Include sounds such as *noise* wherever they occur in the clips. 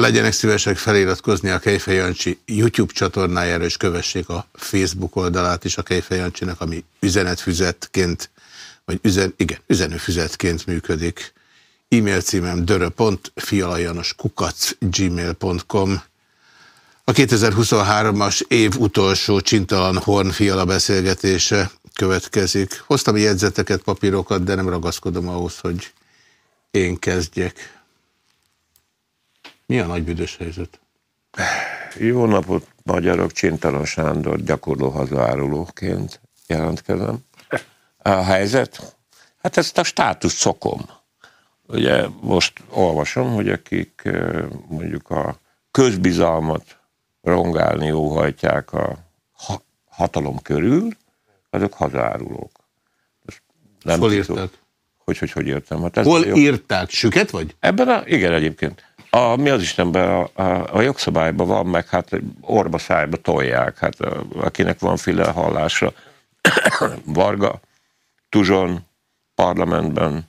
Legyenek szívesek feliratkozni a Kejfej Jancsi YouTube csatornájára, és kövessék a Facebook oldalát is a Kejfej Jancsinak, ami üzenetfüzetként, vagy üzen, igen, üzenőfüzetként működik. E-mail címem dörö.fialajanoskukac gmail.com A 2023-as év utolsó csintalan hornfiala beszélgetése következik. Hoztam jegyzeteket, papírokat, de nem ragaszkodom ahhoz, hogy én kezdjek. Mi a nagy büdös helyzet? Jó napot, magyarok, Csintalan Sándor, gyakorló hazaárulóként jelentkezem. A helyzet? Hát ezt a státusz szokom. Ugye most olvasom, hogy akik mondjuk a közbizalmat rongálni óhajtják a hatalom körül, azok hazárulók. Nem Hol írták? Hogy, hogy, hogy értem? Hát Hol írták? Süket vagy? Ebben a, igen, egyébként. A, mi az Istenben a, a, a jogszabályban van, meg hát orba szájba tolják, hát a, akinek van file hallása. *coughs* Varga, Tuzson, parlamentben,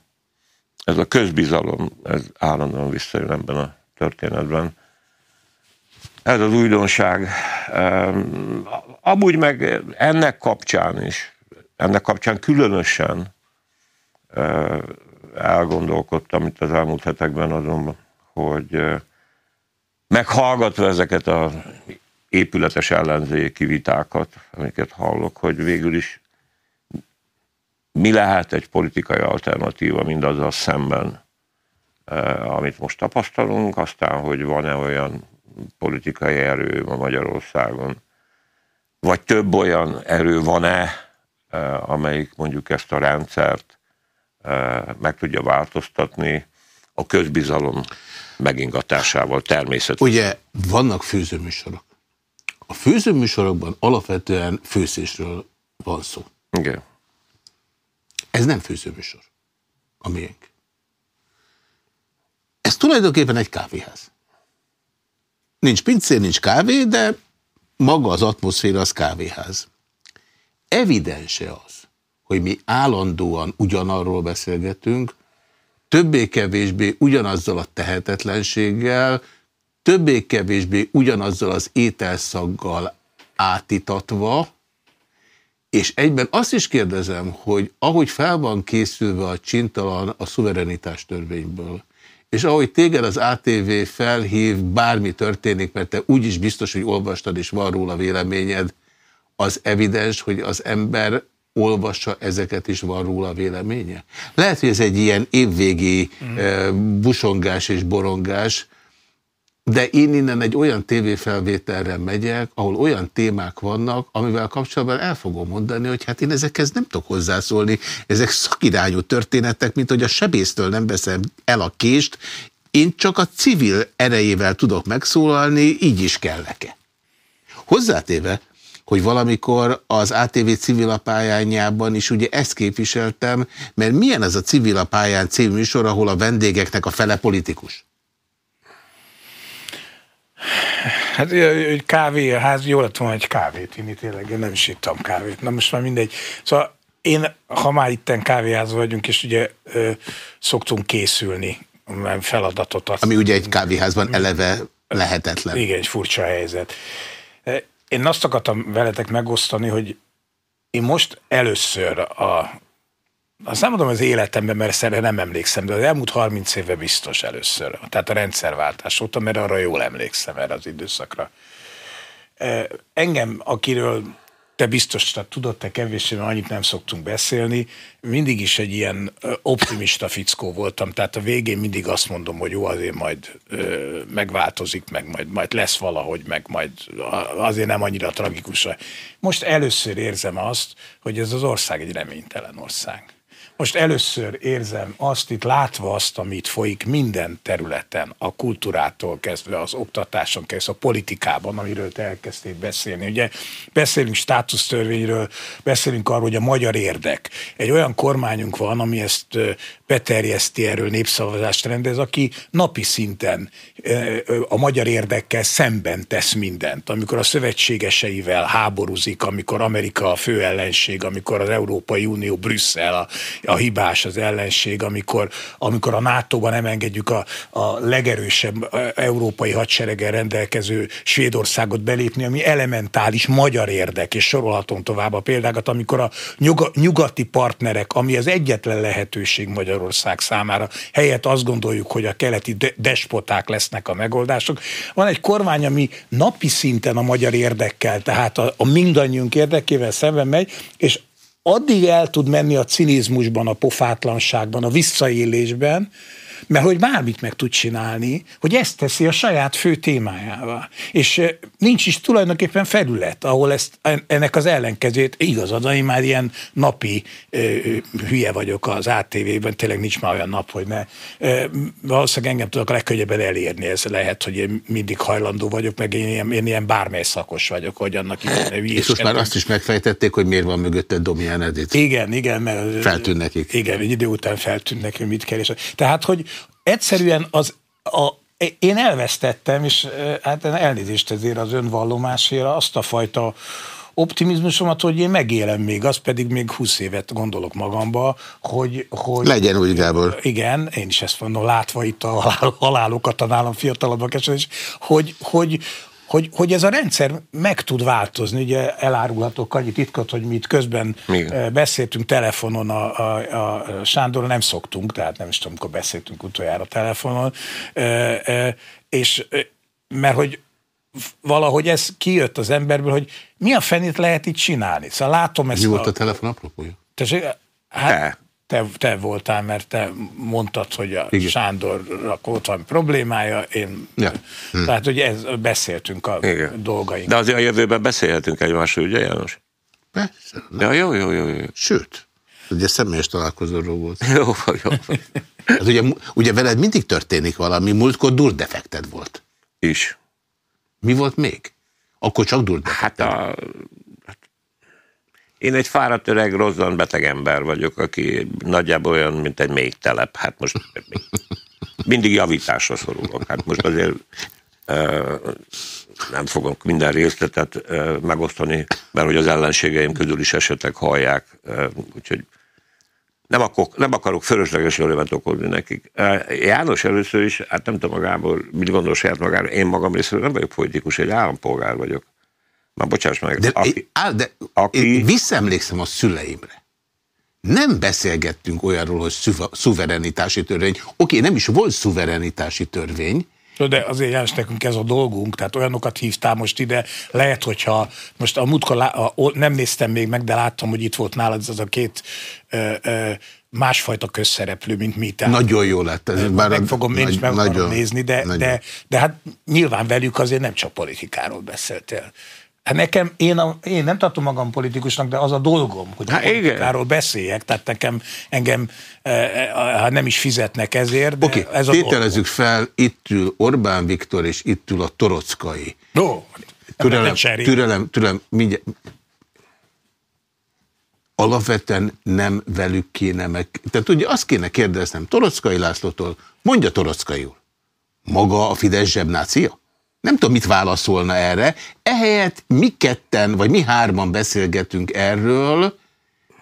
ez a közbizalom, ez állandóan visszajön ebben a történetben. Ez az újdonság. Amúgy meg ennek kapcsán is, ennek kapcsán különösen elgondolkodtam itt az elmúlt hetekben azonban, hogy meghallgatva ezeket a épületes ellenzéki vitákat, amiket hallok, hogy végül is mi lehet egy politikai alternatíva mindazzal szemben, amit most tapasztalunk, aztán, hogy van-e olyan politikai erő a Magyarországon, vagy több olyan erő van-e, amelyik mondjuk ezt a rendszert meg tudja változtatni a közbizalom megingatásával természetesen. Ugye vannak főzőműsorok. A főzőműsorokban alapvetően főzésről van szó. Igen. Ez nem főzőműsor. A miénk. Ez tulajdonképpen egy kávéház. Nincs pincér, nincs kávé, de maga az atmoszféra az kávéház. Evidense az, hogy mi állandóan ugyanarról beszélgetünk, többé-kevésbé ugyanazzal a tehetetlenséggel, többé-kevésbé ugyanazzal az ételszaggal átitatva, és egyben azt is kérdezem, hogy ahogy fel van készülve a csintalan a szuverenitás törvényből, és ahogy téged az ATV felhív, bármi történik, mert te úgyis biztos, hogy olvastad, és van róla véleményed, az evidens, hogy az ember olvassa ezeket, is van róla véleménye? Lehet, hogy ez egy ilyen évvégi mm. busongás és borongás, de én innen egy olyan tévéfelvételre megyek, ahol olyan témák vannak, amivel kapcsolatban el fogom mondani, hogy hát én ezekhez nem tudok hozzászólni. Ezek szakirányú történetek, mint hogy a sebésztől nem veszem el a kést, én csak a civil erejével tudok megszólalni, így is kell -e. Hozzátéve, hogy valamikor az ATV civilapályányában is ugye ezt képviseltem, mert milyen az a civilapályán című műsor, ahol a vendégeknek a fele politikus? Hát egy kávéház, jó lett volna egy kávét inni, tényleg, én nem is ittam kávét. Na most már mindegy. Szóval én, ha már itten kávéház vagyunk, és ugye ö, szoktunk készülni, feladatot. Azt, Ami ugye egy kávéházban eleve lehetetlen. Igen, egy furcsa helyzet. Én azt akartam veletek megosztani, hogy én most először a azt nem mondom az életemben, mert erre nem emlékszem, de az elmúlt 30 évben biztos először. Tehát a rendszerváltás óta, mert arra jól emlékszem erre az időszakra. Engem, akiről te biztos tehát tudod, te kevésbé, mert annyit nem szoktunk beszélni, mindig is egy ilyen optimista fickó voltam, tehát a végén mindig azt mondom, hogy jó, azért majd ö, megváltozik, meg majd, majd lesz valahogy, meg majd azért nem annyira tragikus. Most először érzem azt, hogy ez az ország egy reménytelen ország most először érzem azt itt, látva azt, amit folyik minden területen, a kultúrától kezdve, az oktatáson kezdve, a politikában, amiről te elkezdtél beszélni. Ugye beszélünk státusztörvényről, beszélünk arról, hogy a magyar érdek. Egy olyan kormányunk van, ami ezt beterjeszti erről népszavazást rendez, aki napi szinten a magyar érdekkel szemben tesz mindent. Amikor a szövetségeseivel háborúzik, amikor Amerika a fő ellenség, amikor az Európai Unió, Brüsszel a, a hibás, az ellenség, amikor, amikor a NATO-ban nem engedjük a, a legerősebb európai hadsereggel rendelkező Svédországot belépni, ami elementális magyar érdek, és sorolhatom tovább a példákat, amikor a nyugati partnerek, ami az egyetlen lehetőség Magyarország számára, helyett azt gondoljuk, hogy a keleti despoták lesznek a megoldások. Van egy kormány, ami napi szinten a magyar érdekkel, tehát a, a mindannyiunk érdekével szemben megy, és addig el tud menni a cinizmusban, a pofátlanságban, a visszaélésben, mert hogy bármit meg tud csinálni, hogy ezt teszi a saját fő témájával. És nincs is tulajdonképpen felület, ahol ezt, ennek az ellenkezőt igazad, én már ilyen napi ö, hülye vagyok az ATV-ben, tényleg nincs már olyan nap, hogy ne. Ö, valószínűleg engem tudok legkönnyebben elérni, ez lehet, hogy én mindig hajlandó vagyok, meg én ilyen, én ilyen bármely szakos vagyok, hogy annak idején És most már azt is megfejtették, hogy miért van mögötte Domian Edith. Igen, igen, mert... Feltűn nekik. Igen, egy idő után feltűn nekik, mit kell. És, tehát, hogy egyszerűen az a, én elvesztettem, és hát elnézést ezért az önvallomásért azt a fajta optimizmusomat, hogy én megélem még, az pedig még 20 évet gondolok magamba, hogy... hogy Legyen úgy, Gábor. Igen, én is ezt mondom, látva itt a halálokat a nálam fiatalabbak esetén, hogy, hogy, hogy, hogy ez a rendszer meg tud változni. Ugye elárulhatok annyi titkot, hogy mi itt közben Igen. Eh, beszéltünk telefonon a, a, a Sándorral, nem szoktunk, tehát nem is tudom, amikor beszéltünk utoljára telefonon, e, e, és mert hogy valahogy ez kijött az emberből, hogy mi a fenét lehet itt csinálni. Szóval látom ezt. Mi volt a, a telefon apropója? Tessék, hát, te, te voltál, mert te mondtad, hogy a Igen. Sándornak volt valami problémája, én, ja. hm. tehát hogy ez, beszéltünk a Igen. dolgaink. De azért a jövőben beszélhetünk egymásról, ugye János? Persze. Ja, jó, jó, jó, jó. Sőt, ugye személyes találkozóról volt. *laughs* Jó, jó. hát ugye, ugye veled mindig történik valami, múltkor durdefekted volt. Is. Mi volt még? Akkor csak durdefekted. Hát a én egy fáradt öreg, rozzan beteg ember vagyok, aki nagyjából olyan, mint egy még telep. Hát most mindig javításra szorulok. Hát most azért nem fogok minden részletet megosztani, mert hogy az ellenségeim közül is esetek hallják, úgyhogy nem, akarok, nem akarok fölösleges örömet okozni nekik. János először is, hát nem tudom magából, mit gondol saját magára, én magam részéről nem vagyok politikus, egy állampolgár vagyok. Már bocsáss meg. De, aki, á, de aki... én visszaemlékszem a szüleimre. Nem beszélgettünk olyanról, hogy szuverenitási törvény. Oké, nem is volt szuverenitási törvény, de azért János, nekünk ez a dolgunk, tehát olyanokat hívtál most ide, lehet, hogyha most a múltkor lá, a, nem néztem még meg, de láttam, hogy itt volt nálad az a két ö, ö, másfajta közszereplő, mint mi. Tehát, nagyon jó lett. Ez bár meg fogom, én is meg nagyon, nézni, de, de, de hát nyilván velük azért nem csak politikáról beszéltél. Hát nekem, én, a, én nem tartom magam politikusnak, de az a dolgom, hogy hát a politikáról beszéljek, tehát nekem engem hát nem is fizetnek ezért, de okay, ez a tételezzük dolgom. fel, itt ül Orbán Viktor, és itt ül a Torockai. No, türelem, türelem, türelem, mindjárt. Alapvetően nem velük kéne meg... Tehát ugye azt kéne kérdeznem Torockai Lászlótól, mondja Torockai úr, maga a Fidesz zsebnácia? Nem tudom, mit válaszolna erre. Ehelyett mi ketten, vagy mi hárman beszélgetünk erről,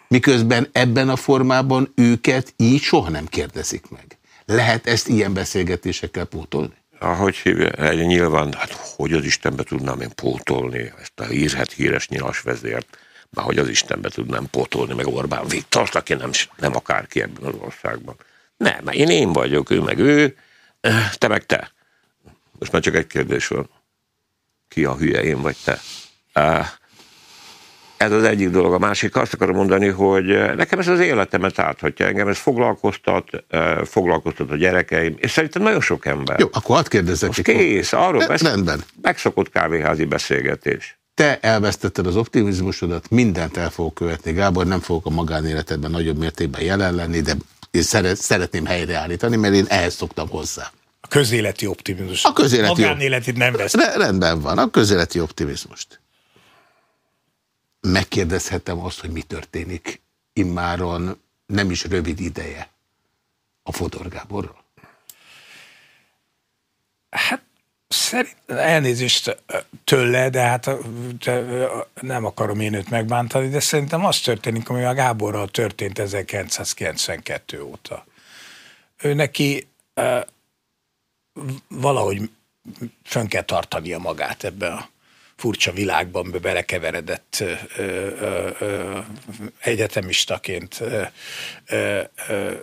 miközben ebben a formában őket így soha nem kérdezik meg. Lehet ezt ilyen beszélgetésekkel pótolni? Ahogy hívja, nyilván, hát hogy az Istenbe tudnám én pótolni ezt a hírhet híres nyilas vezért, már hogy az Istenbe tudnám pótolni, meg Orbán Viktor, aki nem, nem akárki ebben az országban. Nem, én én vagyok, ő meg ő, te meg te. Most már csak egy kérdés van. Ki a hülye, én vagy te? Ez az egyik dolog. A másik azt akarom mondani, hogy nekem ez az életemet áthatja engem, ez foglalkoztat, foglalkoztat a gyerekeim, és szerintem nagyon sok ember. Jó, akkor hadd kérdezzek. Most kész, arról beszél, Rendben. megszokott kávéházi beszélgetés. Te elvesztetted az optimizmusodat, mindent el fogok követni, Gábor, nem fogok a magánéletedben nagyobb mértékben jelen lenni, de én szeretném helyreállítani, mert én ehhez szoktam hozzá közéleti optimizmus. A közéleti Magánéletit nem vesz. Rendben van, a közéleti optimizmust. Megkérdezhetem azt, hogy mi történik immáron nem is rövid ideje a Fodor Gáborról? Hát Szerint, elnézést tőle, de hát nem akarom én őt megbántani, de szerintem az történik, ami a Gáborral történt 1992 óta. Ő neki valahogy fönn kell tartania magát ebbe a furcsa világban belekeveredett ö, ö, ö, egyetemistaként ö, ö, ö,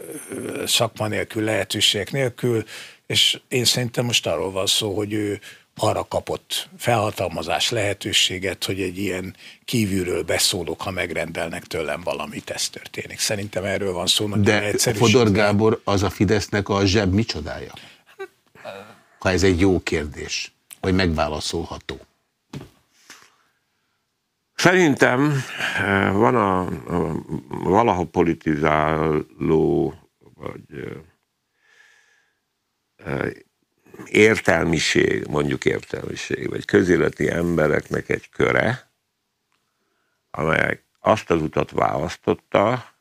szakma nélkül, lehetőségek nélkül, és én szerintem most arról van szó, hogy ő arra kapott felhatalmazás lehetőséget, hogy egy ilyen kívülről beszólók, ha megrendelnek tőlem valamit, ez történik. Szerintem erről van szó. De Fodor Gábor az a Fidesznek a zseb micsodája? Ha ez egy jó kérdés, vagy megválaszolható. Szerintem eh, van a, a valaha politizáló, vagy eh, eh, értelmiség, mondjuk értelmiség, vagy közéleti embereknek egy köre, amelyek azt az utat választotta,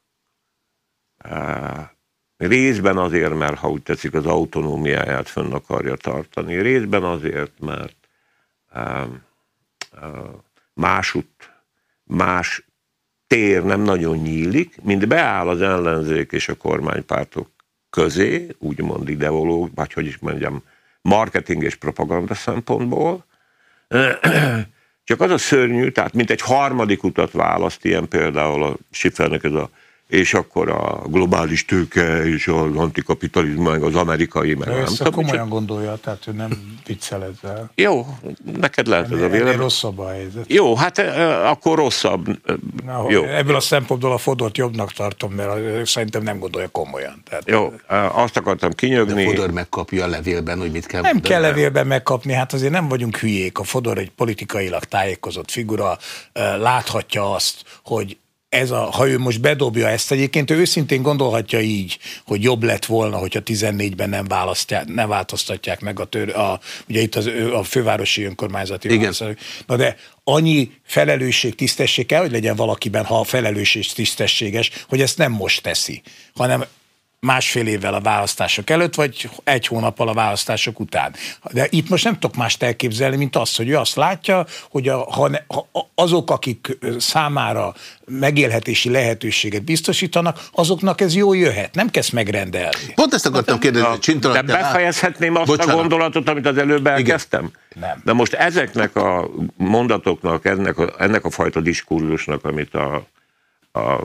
részben azért, mert ha úgy tetszik, az autonómiáját fönn akarja tartani, részben azért, mert másút, más tér nem nagyon nyílik, mint beáll az ellenzék és a kormánypártok közé, úgymond ideológ, vagy hogy is mondjam, marketing és propaganda szempontból. Csak az a szörnyű, tehát mint egy harmadik utat választ, ilyen például a Schiffernek ez a és akkor a globális tőke és az antikapitalizmus, meg az amerikai, meg nem tudom. komolyan csak... gondolja, tehát ő nem viccel ezzel. Jó, neked lehet ez a vélemény. rosszabb a helyzet. Jó, hát akkor rosszabb. Na, Jó. Ebből a szempontból a Fodort jobbnak tartom, mert szerintem nem gondolja komolyan. Tehát... Jó, azt akartam kinyögni. De Fodor megkapja a levélben, hogy mit kell Nem kell levélben megkapni, hát azért nem vagyunk hülyék. A Fodor egy politikailag tájékozott figura, láthatja azt, hogy ez a, ha ő most bedobja ezt egyébként, ő őszintén gondolhatja így, hogy jobb lett volna, hogyha 14-ben nem, választják, nem változtatják meg a, tör, a ugye itt az, a fővárosi önkormányzati Igen. Na de annyi felelősség, tisztesség kell, hogy legyen valakiben, ha a felelősség tisztességes, hogy ezt nem most teszi, hanem másfél évvel a választások előtt, vagy egy hónappal a választások után. De itt most nem tudok mást elképzelni, mint azt, hogy ő azt látja, hogy a, ha, ne, ha azok, akik számára megélhetési lehetőséget biztosítanak, azoknak ez jó jöhet. Nem kezd megrendelni. Pont ezt akartam kérdezni. Csintalan, de befejezhetném azt Bocsánat. a gondolatot, amit az előbb elkezdtem? Nem. De most ezeknek a mondatoknak, ennek a, ennek a fajta diskurzusnak, amit a, a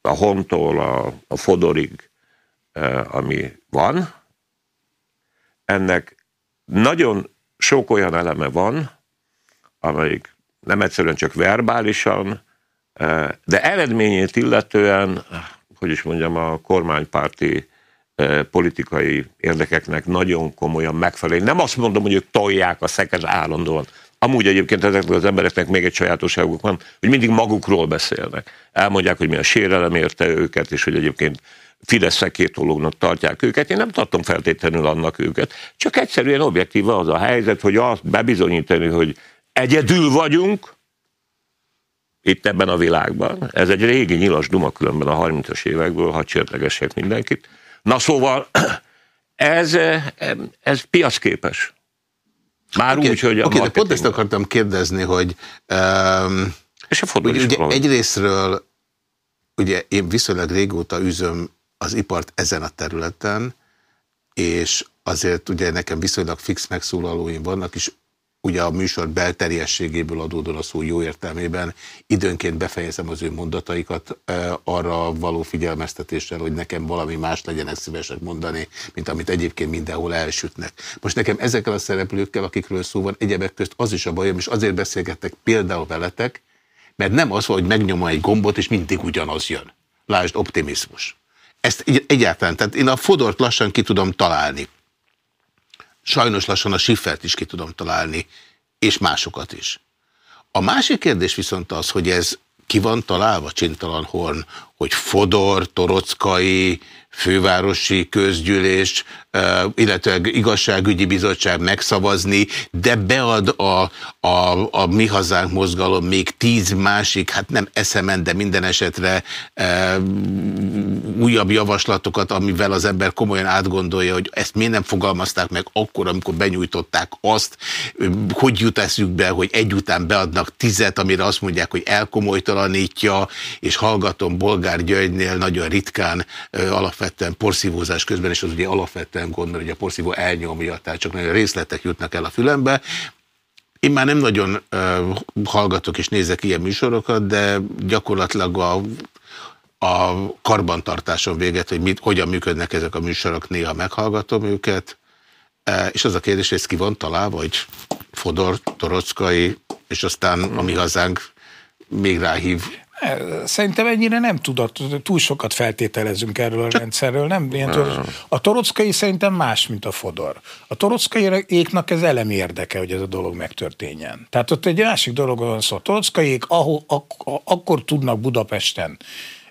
a Hontól a, a Fodorig, eh, ami van, ennek nagyon sok olyan eleme van, amelyik nem egyszerűen csak verbálisan, eh, de eredményét illetően, hogy is mondjam, a kormánypárti eh, politikai érdekeknek nagyon komolyan megfelel. Nem azt mondom, hogy ők tolják a szeket állandóan, Amúgy egyébként ezeknek az embereknek még egy sajátosságuk van, hogy mindig magukról beszélnek. Elmondják, hogy mi a sérelem érte őket, és hogy egyébként Fidesz szekétológnak tartják őket. Én nem tartom feltétlenül annak őket. Csak egyszerűen objektív az a helyzet, hogy azt bebizonyítani, hogy egyedül vagyunk, itt ebben a világban. Ez egy régi nyilas duma különben a 30-as évekből, ha csörtegesek mindenkit. Na szóval *clears throat* ez, ez piacképes. Már okay, úgy, hogy Oké, okay, de pont ezt akartam kérdezni, hogy um, és a ugye, ugye egyrésztről ugye én viszonylag régóta üzöm az ipart ezen a területen, és azért ugye nekem viszonylag fix megszólalóim vannak, és ugye a műsor belterjességéből adódóan a szó jó értelmében időnként befejezem az ő mondataikat arra való figyelmeztetéssel, hogy nekem valami más legyenek szívesek mondani, mint amit egyébként mindenhol elsütnek. Most nekem ezekkel a szereplőkkel, akikről szó van, egyebek közt az is a bajom, és azért beszélgettek például veletek, mert nem az, hogy megnyomom egy gombot, és mindig ugyanaz jön. Lásd, optimizmus. Ezt egyáltalán, tehát én a Fodort lassan ki tudom találni sajnos lassan a Siffert is ki tudom találni, és másokat is. A másik kérdés viszont az, hogy ez ki van találva Csintalan Horn, hogy Fodor, Torockai, fővárosi közgyűlés, illetve igazságügyi bizottság megszavazni, de bead a, a, a Mi Hazánk mozgalom még tíz másik, hát nem eszemen, de minden esetre e, újabb javaslatokat, amivel az ember komolyan átgondolja, hogy ezt miért nem fogalmazták meg akkor, amikor benyújtották azt, hogy jut eszükbe, hogy egyután beadnak tizet, amire azt mondják, hogy elkomolytalanítja, és hallgatom Bolgár Györgynél nagyon ritkán alapvetően porszívózás közben, és az ugye alapvetően gond, mert ugye a porszívó elnyomja, tehát csak nagyon részletek jutnak el a fülembe. Én már nem nagyon uh, hallgatok és nézek ilyen műsorokat, de gyakorlatilag a, a karbantartáson véget, hogy mit, hogyan működnek ezek a műsorok, néha meghallgatom őket, és az a kérdés, hogy ez ki van találva, vagy Fodor, Torockai, és aztán a mi hazánk még ráhív Szerintem ennyire nem tudott, túl sokat feltételezünk erről a rendszerről. Nem, ilyen, a torockai szerintem más, mint a Fodor. A torockaiéknak ez elemi érdeke, hogy ez a dolog megtörténjen. Tehát ott egy másik dolog van szó. A torockaiék ahol, ak- akkor tudnak Budapesten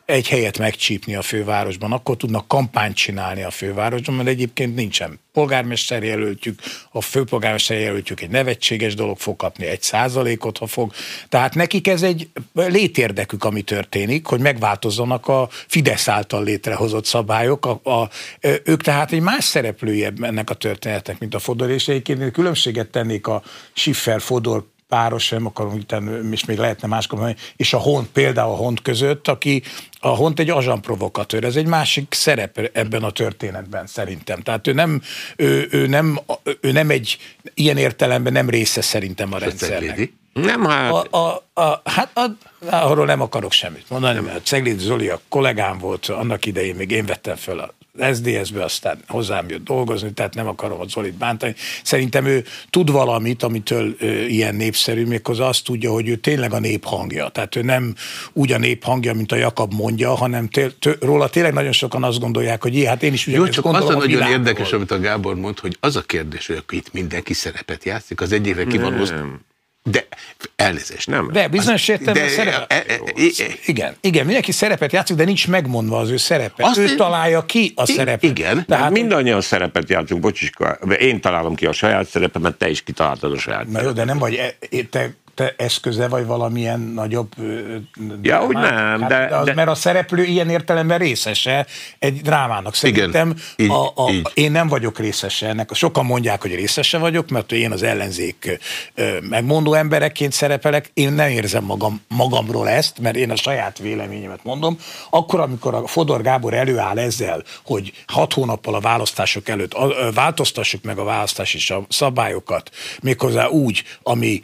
egy helyet megcsípni a fővárosban, akkor tudnak kampányt csinálni a fővárosban, mert egyébként nincsen polgármester jelöltjük, a főpolgármester jelöltjük egy nevetséges dolog fog kapni, egy százalékot, ha fog. Tehát nekik ez egy létérdekük, ami történik, hogy megváltozzanak a Fidesz által létrehozott szabályok. A, a, ők tehát egy más szereplője ennek a történetnek, mint a Fodor, és egyébként különbséget tennék a Schiffer-Fodor páros, nem akarom, utána, és még lehetne máskor mondani, és a Hont, például a Hont között, aki a Hont egy azsan provokatőr, ez egy másik szerep ebben a történetben szerintem. Tehát ő nem, ő, ő nem, ő nem egy, ilyen értelemben nem része szerintem a rendszernek. Nem, hát... A, a, a, hát a, arról nem akarok semmit mondani, mert Cegléd Zoli a kollégám volt, annak idején még én vettem föl a SZDSZ-be, aztán hozzám jött dolgozni, tehát nem akarom a Zolit bántani. Szerintem ő tud valamit, amitől ö, ilyen népszerű, méghozzá azt tudja, hogy ő tényleg a nép hangja. Tehát ő nem úgy a nép hangja, mint a Jakab mondja, hanem té- t- róla tényleg nagyon sokan azt gondolják, hogy hát én is Jó, csak gondolom az a nagyon érdekes, amit a Gábor mond, hogy az a kérdés, hogy akkor itt mindenki szerepet játszik, az egyikre ki van de elnézést. Nem. De bizonyos értelemben szerepet. E, e, e, igen, igen, mindenki szerepet játszik, de nincs megmondva az ő szerepe. Azt ő én... találja ki a szerepet. Igen. Tehát mindannyian szerepet játszunk, bocsiska. Én találom ki a saját szerepemet, te is kitaláltad a saját Na jó, de nem vagy, te te eszköze, vagy valamilyen nagyobb... Ja, úgy nem, hát, de, az, de... Mert a szereplő ilyen értelemben részese egy drámának. Szerintem Igen, a, a, így. én nem vagyok részese ennek. Sokan mondják, hogy részese vagyok, mert én az ellenzék megmondó emberekként szerepelek. Én nem érzem magam, magamról ezt, mert én a saját véleményemet mondom. Akkor, amikor a Fodor Gábor előáll ezzel, hogy hat hónappal a választások előtt változtassuk meg a választási szabályokat, méghozzá úgy, ami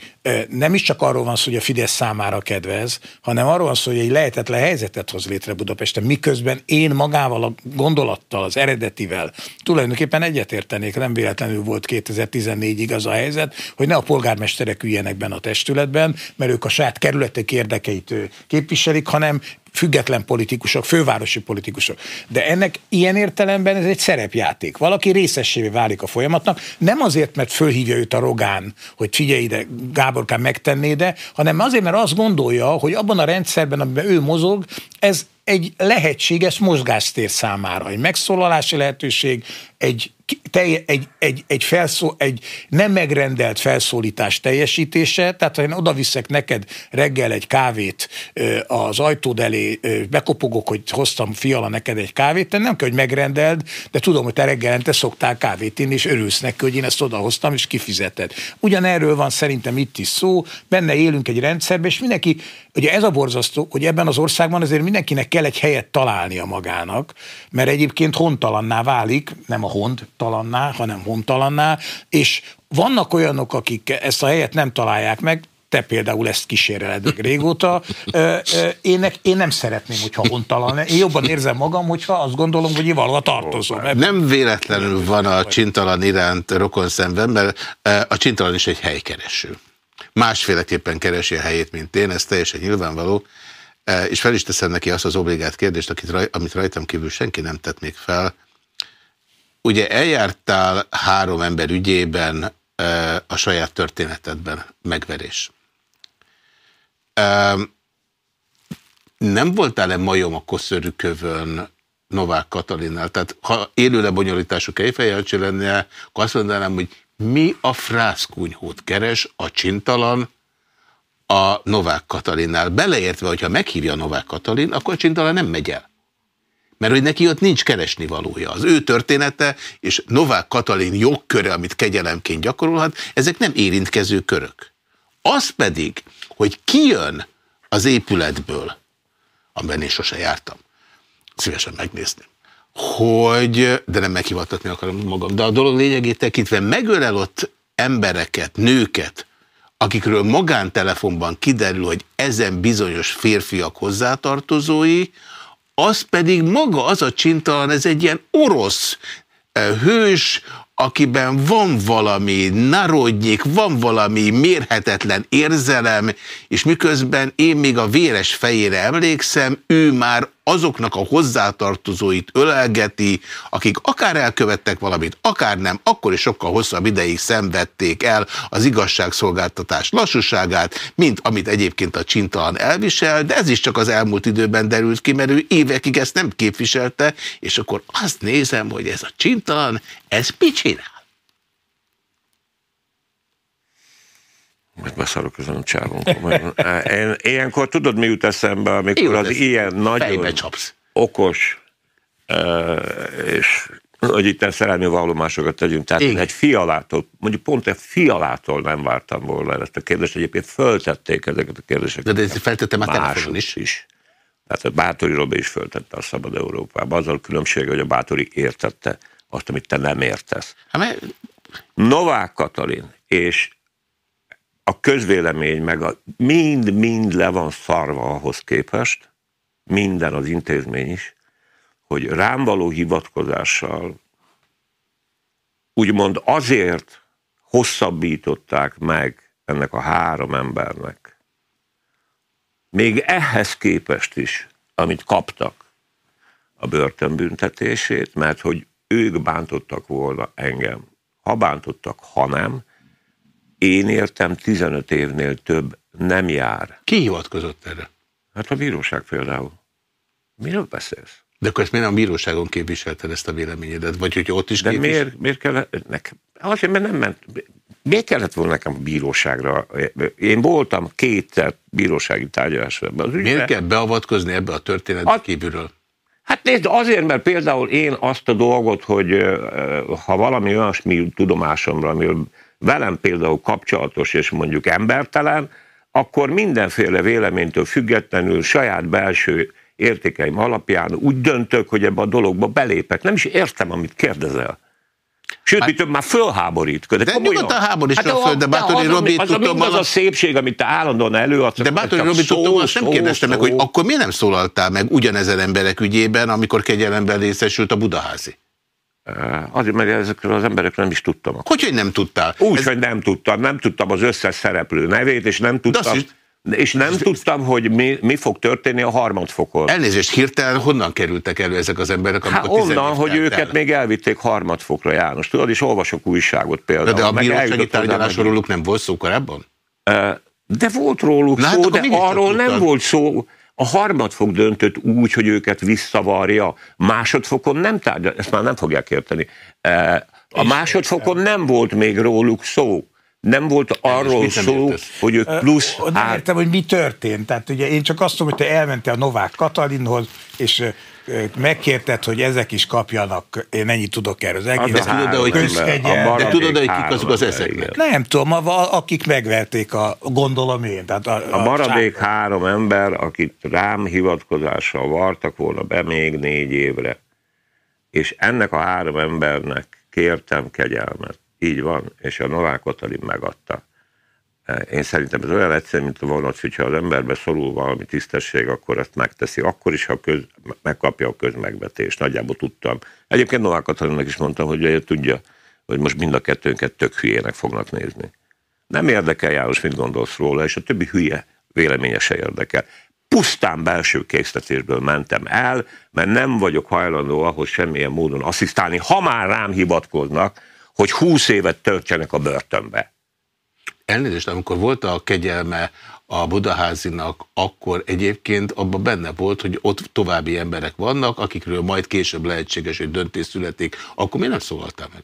nem is csak arról van szó, hogy a Fidesz számára kedvez, hanem arról van szó, hogy egy lehetetlen helyzetet hoz létre Budapesten, miközben én magával a gondolattal, az eredetivel tulajdonképpen egyetértenék, nem véletlenül volt 2014-ig az a helyzet, hogy ne a polgármesterek üljenek benne a testületben, mert ők a saját kerületek érdekeit képviselik, hanem független politikusok, fővárosi politikusok. De ennek ilyen értelemben ez egy szerepjáték. Valaki részessévé válik a folyamatnak, nem azért, mert fölhívja őt a rogán, hogy figyelj ide, Gáborkán megtenné de, hanem azért, mert azt gondolja, hogy abban a rendszerben, amiben ő mozog, ez egy lehetséges mozgástér számára, egy megszólalási lehetőség, egy telj, egy, egy, egy, felszó, egy nem megrendelt felszólítás teljesítése, tehát ha én oda viszek neked reggel egy kávét az ajtód elé, bekopogok, hogy hoztam fiala neked egy kávét, te nem kell, hogy megrendeld, de tudom, hogy te reggelente szoktál kávét inni, és örülsz neki, hogy én ezt odahoztam, és kifizeted. Ugyanerről van szerintem itt is szó, benne élünk egy rendszerben, és mindenki, ugye ez a borzasztó, hogy ebben az országban azért mindenkinek kell egy helyet találnia magának, mert egyébként hontalanná válik, nem a hont, talanná, hanem hontalanná, és vannak olyanok, akik ezt a helyet nem találják meg, te például ezt kíséreled régóta. Én, én nem szeretném, hogyha hontalan. Én jobban érzem magam, hogyha azt gondolom, hogy valahol tartozom. Nem véletlenül van a csintalan iránt rokon szemben, mert a csintalan is egy helykereső. Másféleképpen keresi a helyét, mint én, ez teljesen nyilvánvaló. És fel is teszem neki azt az obligát kérdést, amit rajtam kívül senki nem tett még fel, Ugye eljártál három ember ügyében a saját történetedben megverés. nem voltál-e majom a koszörükövön Novák Katalinnál? Tehát ha élő lebonyolítású kejfejelcső lenne, akkor azt mondanám, hogy mi a frászkunyhót keres a csintalan a Novák Katalinnál. Beleértve, hogyha meghívja Novák Katalin, akkor a csintalan nem megy el. Mert hogy neki ott nincs keresni valója. Az ő története és Novák Katalin jogköre, amit kegyelemként gyakorolhat, ezek nem érintkező körök. Az pedig, hogy kijön az épületből, amiben én sose jártam, szívesen megnézném, hogy, de nem meghivatatni akarom magam, de a dolog lényegét tekintve megölel ott embereket, nőket, akikről magántelefonban kiderül, hogy ezen bizonyos férfiak hozzátartozói, az pedig maga az a csintalan, ez egy ilyen orosz eh, hős, akiben van valami narodnyik, van valami mérhetetlen érzelem, és miközben én még a véres fejére emlékszem, ő már azoknak a hozzátartozóit ölelgeti, akik akár elkövettek valamit, akár nem, akkor is sokkal hosszabb ideig szenvedték el az igazságszolgáltatás lassúságát, mint amit egyébként a csintalan elvisel, de ez is csak az elmúlt időben derült ki, mert ő évekig ezt nem képviselte, és akkor azt nézem, hogy ez a csintalan, ez mit? Most beszarok ezen a csávon. Én, ilyenkor tudod, mi jut eszembe, amikor Jó, az ilyen nagyon okos és hogy itt szerelmi vallomásokat tegyünk, tehát Igen. egy fialától, mondjuk pont egy fialától nem vártam volna ezt a kérdést, egyébként föltették ezeket a kérdéseket. De, de feltettem már telefonon is. is. Tehát a Bátori Robi is föltette a Szabad Európába. Az a különbség, hogy a Bátori értette azt, amit te nem értesz. Hát, mert... Novák Katalin és a közvélemény meg mind-mind le van szarva ahhoz képest, minden az intézmény is, hogy rám való hivatkozással úgymond azért hosszabbították meg ennek a három embernek, még ehhez képest is, amit kaptak a börtönbüntetését, mert hogy ők bántottak volna engem. Ha bántottak, ha nem, én értem 15 évnél több nem jár. Ki hivatkozott erre? Hát a bíróság például. Miről beszélsz? De akkor ezt miért a bíróságon képviselted ezt a véleményedet? Vagy hogy ott is De képvisel... miért, miért kellett nekem? Azért, mert nem ment. Miért kellett volna nekem a bíróságra? Én voltam kétszer bírósági tárgyalásra ebben az ügyben. Miért kell beavatkozni ebbe a történetbe a... kívülről? Hát nézd, azért, mert például én azt a dolgot, hogy ha valami olyasmi tudomásomra, amiről velem például kapcsolatos és mondjuk embertelen, akkor mindenféle véleménytől függetlenül saját belső értékeim alapján úgy döntök, hogy ebbe a dologba belépek. Nem is értem, amit kérdezel. Sőt, hát, mi több már fölháborít. De, de nyugodtan háborít hát, a föld, de Bátori Robi az, tudtam... Az, az a szépség, amit te állandóan előadsz. De Bátori Robi tudtam, azt nem kérdeztem meg, hogy akkor miért nem szólaltál meg ugyanezen emberek ügyében, amikor kegyelemben részesült a Budaházi? Azért, mert ezekről az emberekről nem is tudtam. Hogy, hogy nem tudtál? Úgy, Ez... hogy nem tudtam. Nem tudtam az összes szereplő nevét, és nem tudtam... És nem tudtam, hogy mi, mi fog történni a harmadfokon. Elnézést, hirtelen honnan kerültek elő ezek az emberek? Hát onnan, hogy őket el. még elvitték harmadfokra, János. Tudod, és olvasok újságot például. De, de a bírósági tárgyalásról róluk nem volt szó korábban? De volt róluk Na, szó, hát de arról nem volt szó. A harmadfok döntött úgy, hogy őket visszavarja. Másodfokon nem tárgyal, ezt már nem fogják érteni. A másodfokon nem volt még róluk szó nem volt arról szó, hogy ők plusz... Nem ár... értem, hogy mi történt. Tehát ugye én csak azt tudom, hogy te elmentél a Novák Katalinhoz, és megkérted, hogy ezek is kapjanak, én ennyit tudok erről az egész. De tudod, hogy, de tudod, hogy kik azok az ezek? Nem tudom, akik megverték a, gondolom én. Tehát a, a, a maradék csár... három ember, akit rám hivatkozással vartak volna be még négy évre, és ennek a három embernek kértem kegyelmet így van, és a Novák Katalin megadta. Én szerintem ez olyan egyszerű, mint a vonat, hogyha az emberbe szorul valami tisztesség, akkor ezt megteszi. Akkor is, ha köz, megkapja a közmegvetést. Nagyjából tudtam. Egyébként Novák Katalinnak is mondtam, hogy ő tudja, hogy most mind a kettőnket tök hülyének fognak nézni. Nem érdekel János, mit gondolsz róla, és a többi hülye véleménye se érdekel. Pusztán belső készítésből mentem el, mert nem vagyok hajlandó ahhoz semmilyen módon asszisztálni, ha már rám hivatkoznak, hogy húsz évet töltsenek a börtönbe. Elnézést, amikor volt a kegyelme a Budaházinak, akkor egyébként abban benne volt, hogy ott további emberek vannak, akikről majd később lehetséges, hogy döntés születik. Akkor mi nem szólaltál meg?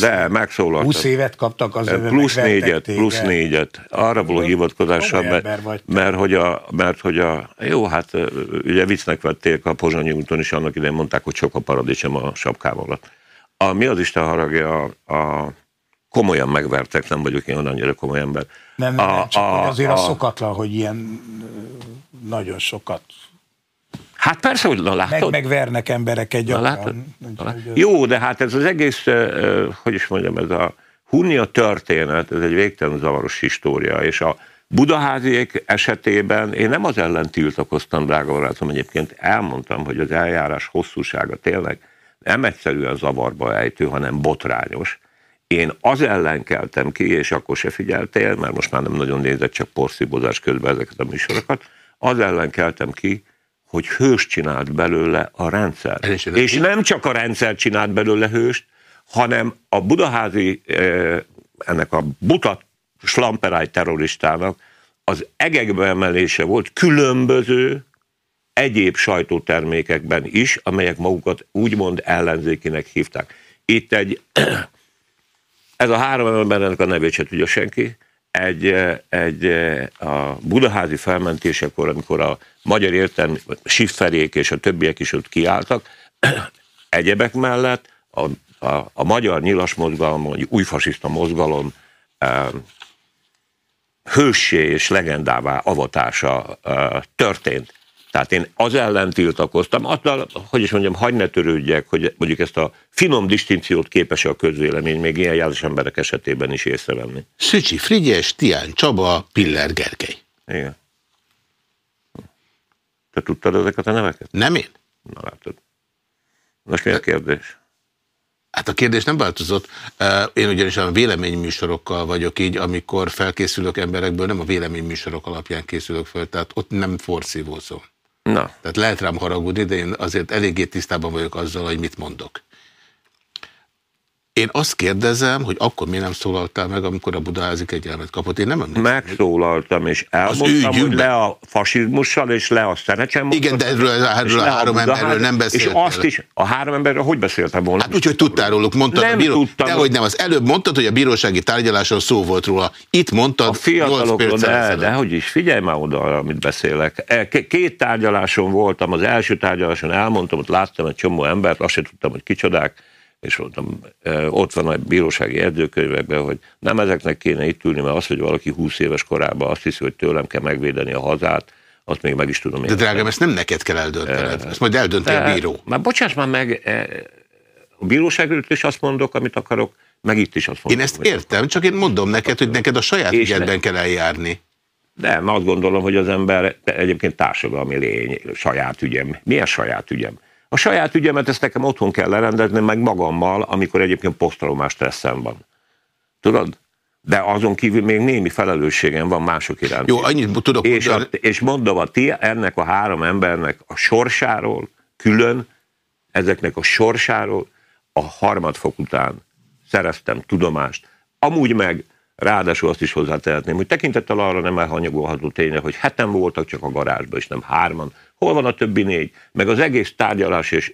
De, megszólaltam. 20 évet kaptak az Plusz négyet, plusz négyet. Arra való hivatkozással, mert, mert, hogy a, mert hogy a, jó, hát ugye viccnek vették a Pozsonyi úton is, annak idején mondták, hogy sok a paradicsom a sapkám alatt. A, mi az Isten haragja, a, a komolyan megvertek, nem vagyok én annyira komoly ember. Nem, nem, a, csak a, azért a, a szokatlan, hogy ilyen nagyon sokat Hát persze, hogy na látod. Meg, megvernek embereket gyakran. Na, látod? Jó, de hát ez az egész, hogy is mondjam, ez a Hunnia történet, ez egy végtelen zavaros história, és a Budaháziék esetében én nem az ellen tiltakoztam, drága barátom, egyébként elmondtam, hogy az eljárás hosszúsága tényleg nem egyszerűen zavarba ejtő, hanem botrányos. Én az ellen keltem ki, és akkor se figyeltél, mert most már nem nagyon nézett csak porszívózás közben ezeket a műsorokat, az ellen keltem ki, hogy hős csinált belőle a rendszer. És nem csak a rendszer csinált belőle hőst, hanem a budaházi, ennek a buta slamperáj terroristának az egekbe emelése volt különböző egyéb sajtótermékekben is, amelyek magukat úgymond ellenzékinek hívták. Itt egy, ez a három embernek a nevét se tudja senki, egy, egy a budaházi felmentésekor, amikor a magyar értelmi Sifferék és a többiek is ott kiálltak, *clears throat* egyebek mellett a, a, a magyar nyilas mozgalom, vagy új fasiszta mozgalom e, hőssé és legendává avatása történt. Tehát én az ellen tiltakoztam, attól, hogy is mondjam, hagyd ne törődjek, hogy mondjuk ezt a finom distinkciót képes a közvélemény még ilyen jelzős emberek esetében is észrevenni. Szücsi Frigyes, Tián Csaba, Piller Gergely. Igen. Te tudtad ezeket a neveket? Nem én. Na látod. Most mi a kérdés? Hát a kérdés nem változott. Én ugyanis a véleményműsorokkal vagyok így, amikor felkészülök emberekből, nem a véleményműsorok alapján készülök fel, tehát ott nem forszívózom. Na. Tehát lehet rám haragudni, de én azért eléggé tisztában vagyok azzal, hogy mit mondok. Én azt kérdezem, hogy akkor mi nem szólaltál meg, amikor a Budaházi kegyelmet kapott. Én nem emlékszem. Megszólaltam, és elmondtam, hogy le a fasizmussal, és le a szerecsem. Igen, de erről, erről a három emberről nem beszéltél. És azt is, a három emberről hogy beszéltem volna? Hát úgy, hogy tudtál róluk, mondtad nem a bíró... tudtam. Dehogy nem, az előbb mondtad, hogy a bírósági tárgyaláson szó volt róla. Itt mondtad a fiatalokról, de, de hogy is, figyelj már oda, amit beszélek. E, két tárgyaláson voltam, az első tárgyaláson elmondtam, ott láttam egy csomó embert, azt sem tudtam, hogy kicsodák, és mondtam, ott van a bírósági edzőkönyvekben, hogy nem ezeknek kéne itt ülni, mert az, hogy valaki 20 éves korában azt hiszi, hogy tőlem kell megvédeni a hazát, azt még meg is tudom. De drágám, ezt nem neked kell eldöntened, ezt majd eldönti a bíró. Már bocsáss már meg, a bíróság is azt mondok, amit akarok, meg itt is azt mondom. Én ezt értem, csak én mondom neked, hogy neked a saját ügyedben kell eljárni. De azt gondolom, hogy az ember egyébként társadalmi lény, saját ügyem. Milyen saját ügyem? A saját ügyemet ezt nekem otthon kell lerendezni, meg magammal, amikor egyébként posztraumás stresszem van. Tudod? De azon kívül még némi felelősségem van mások iránt. Jó, annyit tudok és, a, és mondom, a ti, ennek a három embernek a sorsáról, külön, ezeknek a sorsáról a harmadfok után szereztem tudomást. Amúgy meg ráadásul azt is hozzátehetném, hogy tekintettel arra nem elhanyagolható tényleg, hogy heten voltak csak a garázsban, és nem hárman, Hol van a többi négy? Meg az egész tárgyalás és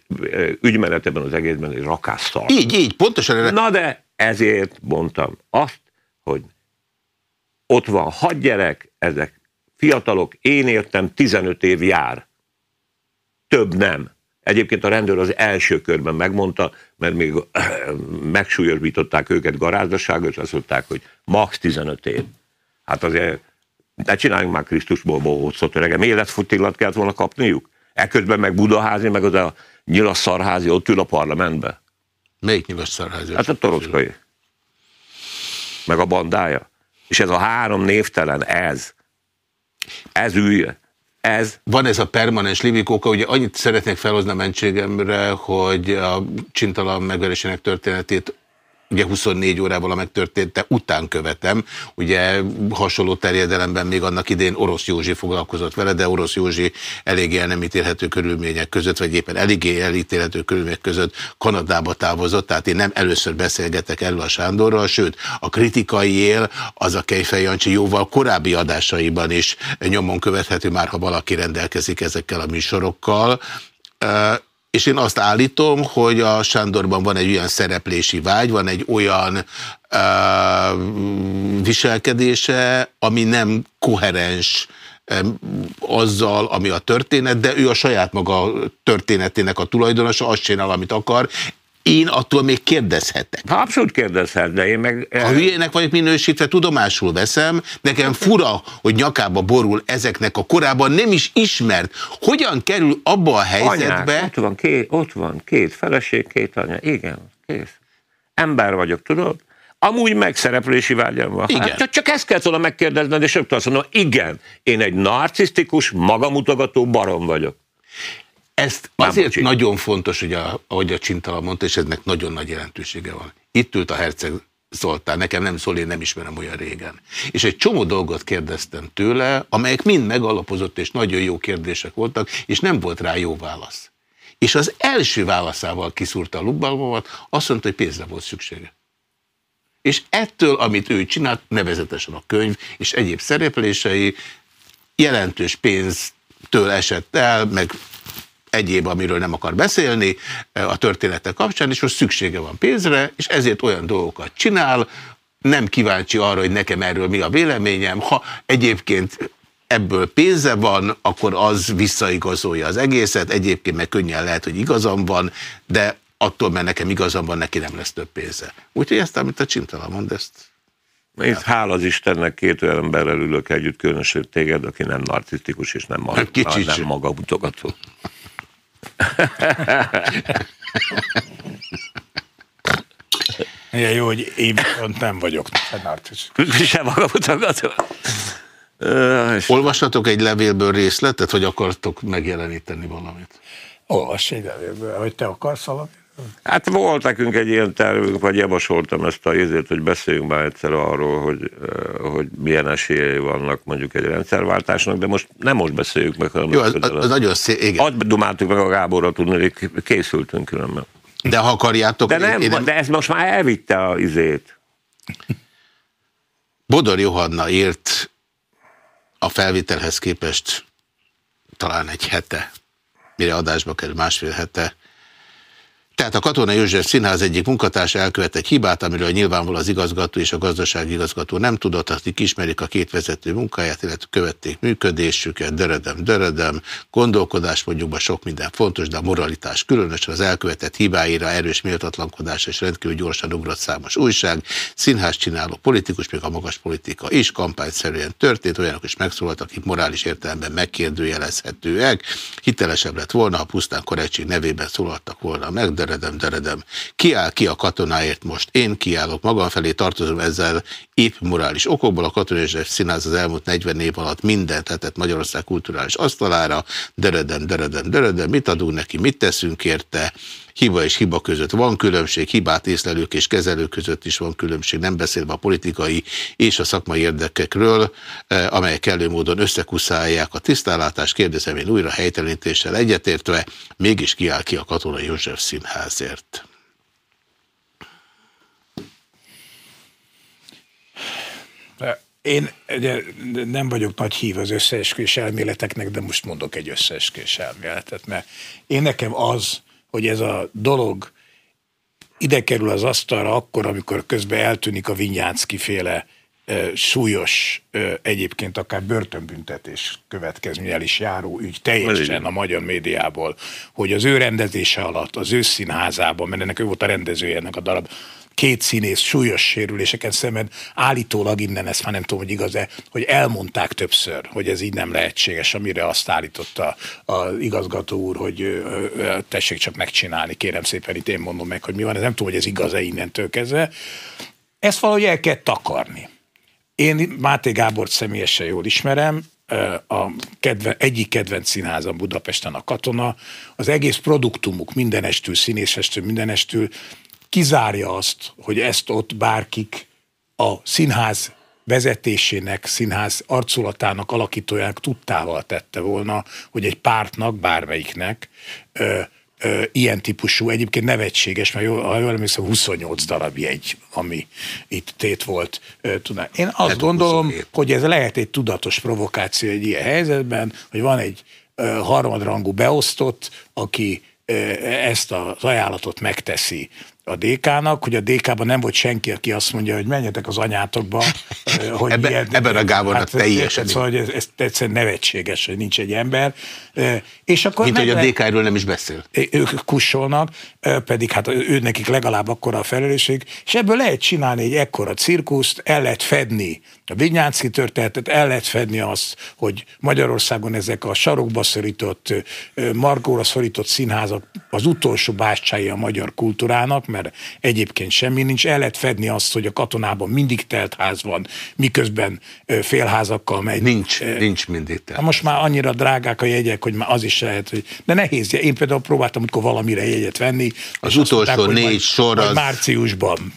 ügymenet ebben az egészben egy rakásszal. Így, így, pontosan erre. Na de ezért mondtam azt, hogy ott van hat gyerek, ezek fiatalok, én értem 15 év jár. Több nem. Egyébként a rendőr az első körben megmondta, mert még *clears throat* megsúlyosbították őket garázdaságot, és azt mondták, hogy max 15 év. Hát azért de csináljunk már Krisztusból bohócot, öregem. Életfutillat kellett volna kapniuk. Ekközben meg Budaházi, meg az a nyilas szarházi ott ül a parlamentbe. Melyik nyilas szarházi? Hát a torocskai. Meg a bandája. És ez a három névtelen, ez. Ez ülje. Ez. Van ez a permanens libikóka, ugye annyit szeretnék felhozni a mentségemre, hogy a csintalan megverésének történetét ugye 24 órával a megtörténte után követem. Ugye hasonló terjedelemben még annak idén Orosz Józsi foglalkozott vele, de Orosz Józsi eléggé el nem ítélhető körülmények között, vagy éppen eléggé elítélhető körülmények között Kanadába távozott, tehát én nem először beszélgetek erről a Sándorral, sőt, a kritikai él az a Kejfej Jancsi jóval korábbi adásaiban is nyomon követhető már, ha valaki rendelkezik ezekkel a műsorokkal. És én azt állítom, hogy a Sándorban van egy olyan szereplési vágy, van egy olyan uh, viselkedése, ami nem koherens um, azzal, ami a történet, de ő a saját maga történetének a tulajdonosa, azt csinál, amit akar, én attól még kérdezhetek. Ha abszolút kérdezhet, de én meg... Ha hülyének vagyok minősítve, tudomásul veszem, nekem fura, hogy nyakába borul ezeknek a korábban nem is ismert. Hogyan kerül abba a helyzetbe... Anyák, ott van, két, ott van két feleség, két anya. Igen, kész. Ember vagyok, tudod? Amúgy megszereplési vágyam van. Igen. Hát csak, csak ezt kell volna megkérdezned, és rögtön azt mondom, igen, én egy narcisztikus, magamutogató barom vagyok. Ezt azért bocsi. nagyon fontos, hogy a, ahogy a Csintala mondta, és eznek nagyon nagy jelentősége van. Itt ült a herceg Zoltán, nekem nem szól, én nem ismerem olyan régen. És egy csomó dolgot kérdeztem tőle, amelyek mind megalapozott és nagyon jó kérdések voltak, és nem volt rá jó válasz. És az első válaszával kiszúrta a lubbalmomat, azt mondta, hogy pénzre volt szüksége. És ettől, amit ő csinált, nevezetesen a könyv és egyéb szereplései, jelentős pénztől esett el, meg egyéb, amiről nem akar beszélni eh, a története kapcsán, és most szüksége van pénzre, és ezért olyan dolgokat csinál, nem kíváncsi arra, hogy nekem erről mi a véleményem. Ha egyébként ebből pénze van, akkor az visszaigazolja az egészet, egyébként meg könnyen lehet, hogy igazam van, de attól, mert nekem igazam van, neki nem lesz több pénze. Úgyhogy ezt, amit a Csintala mond, ezt... Én hála az Istennek két olyan emberrel ülök együtt, különösen téged, aki nem narcisztikus és nem, maga, nem maga mutogató. Ilyen jó, hogy én viszont nem vagyok narcisztikus. Sem magamutogató. Olvashatok egy levélből részletet, hogy akartok megjeleníteni valamit? Olvass egy levélből, hogy te akarsz valamit? Hát volt nekünk egy ilyen tervünk, vagy javasoltam ezt a izét, hogy beszéljünk már egyszer arról, hogy, hogy milyen esélyei vannak mondjuk egy rendszerváltásnak, de most nem most beszéljük meg, hanem Jó, az, az, az nagyon szép, igen. Azt dumáltuk meg a Gáborra tudni, hogy készültünk különben. De ha akarjátok... De, nem, én nem... de ez most már elvitte a izét. Bodor Johanna írt a felvételhez képest talán egy hete, mire adásba kerül másfél hete, tehát a Katona József Színház egyik munkatársa elkövet egy hibát, amiről nyilvánvalóan az igazgató és a gazdasági igazgató nem tudott, akik ismerik a két vezető munkáját, illetve követték működésüket, döredem, döredem, gondolkodásmódjukban sok minden fontos, de a moralitás különösen az elkövetett hibáira erős méltatlankodás és rendkívül gyorsan ugrott számos újság, színház csináló politikus, még a magas politika is kampányszerűen történt, olyanok is megszólaltak, akik morális értelemben megkérdőjelezhetőek. Hitelesebb lett volna, ha pusztán korrektség nevében szólaltak volna meg, de deredem, deredem. Ki áll ki a katonáért most? Én kiállok magam felé, tartozom ezzel épp morális okokból. A katonai színház az elmúlt 40 év alatt mindent tetett Magyarország kulturális asztalára. Deredem, deredem, deredem. Mit adunk neki, mit teszünk érte? Hiba és hiba között van különbség, hibát észlelők és kezelők között is van különbség, nem beszélve a politikai és a szakmai érdekekről, eh, amelyek kellő módon összekuszálják a tisztállátást, kérdezem én újra helytelenítéssel egyetértve, mégis kiáll ki a Katonai József Színházért. Én nem vagyok nagy hív az összeesküvés elméleteknek, de most mondok egy összeesküvés elméletet, mert én nekem az, hogy ez a dolog ide kerül az asztalra akkor, amikor közben eltűnik a Vinyánszki féle súlyos, egyébként akár börtönbüntetés következményel is járó ügy teljesen a magyar médiából, hogy az ő rendezése alatt, az ő színházában, mert ennek ő volt a rendezője ennek a darab, két színész súlyos sérüléseken szemben állítólag innen, ezt már nem tudom, hogy igaz-e, hogy elmondták többször, hogy ez így nem lehetséges, amire azt állította az igazgató úr, hogy tessék csak megcsinálni, kérem szépen, itt én mondom meg, hogy mi van, ez nem tudom, hogy ez igaz-e innentől kezdve. Ezt valahogy el kell takarni. Én Máté Gábort személyesen jól ismerem, a kedve, egyik kedvenc színházam Budapesten a Katona, az egész produktumuk mindenestül, színészestől, mindenestül kizárja azt, hogy ezt ott bárkik a színház vezetésének, színház arculatának, alakítójának tudtával tette volna, hogy egy pártnak, bármelyiknek ö, ilyen típusú, egyébként nevetséges, mert jól, ha jól emlékszem, 28 darab jegy, ami itt tét volt. Ö. Én azt Hát gondolom, 27. hogy ez lehet egy tudatos provokáció egy ilyen helyzetben, hogy van egy ö, harmadrangú beosztott, aki ezt az ajánlatot megteszi a DK-nak, hogy a DK-ban nem volt senki, aki azt mondja, hogy menjetek az anyátokba. *laughs* Hogy Ebben- ebben a Gábornak teljesen Szóval, hogy ez, ez egyszerűen nevetséges, hogy nincs egy ember. És akkor Mint hogy a meg- DK-ről nem is beszél. ők kussolnak, pedig hát ő nekik legalább akkora a felelősség, és ebből lehet csinálni egy ekkora cirkuszt, el lehet fedni a Vinyánszki történetet, el lehet fedni azt, hogy Magyarországon ezek a sarokba szorított, margóra szorított színházak az utolsó bástyái a magyar kultúrának, mert egyébként semmi nincs, el lehet fedni azt, hogy a katonában mindig telt ház van, miközben félházakkal megy. Nincs, nincs mindig. Tehát. most már annyira drágák a jegyek, hogy már az is lehet, hogy... De nehéz. Én például próbáltam amikor valamire jegyet venni. Az utolsó hogy négy majd- sor az- márciusban.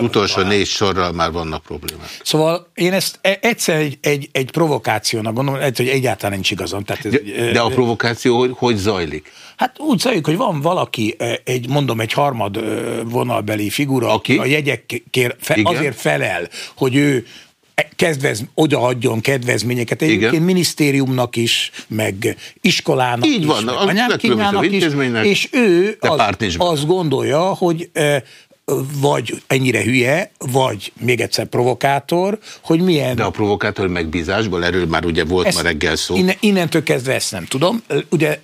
Utolsó négy sorral már vannak problémák. Szóval én ezt e- egyszer egy, egy, egy provokációnak gondolom, hogy egyáltalán nincs igazam. Tehát ez, De, de a provokáció hogy, hogy zajlik? Hát úgy zajlik, hogy van valaki, egy mondom, egy harmad vonalbeli figura, Aki? a jegyekért fe, Igen. azért felel, hogy ő kezdvez, odaadjon kedvezményeket. Egyébként Igen. minisztériumnak is, meg iskolának Így is, van, meg a anyámkínjának legkülönbözőbb is, és ő az, azt gondolja, hogy vagy ennyire hülye, vagy még egyszer provokátor, hogy milyen De a provokátor megbízásból, erről már ugye volt ezt ma reggel szó. Innen, innentől kezdve ezt nem tudom. Ugye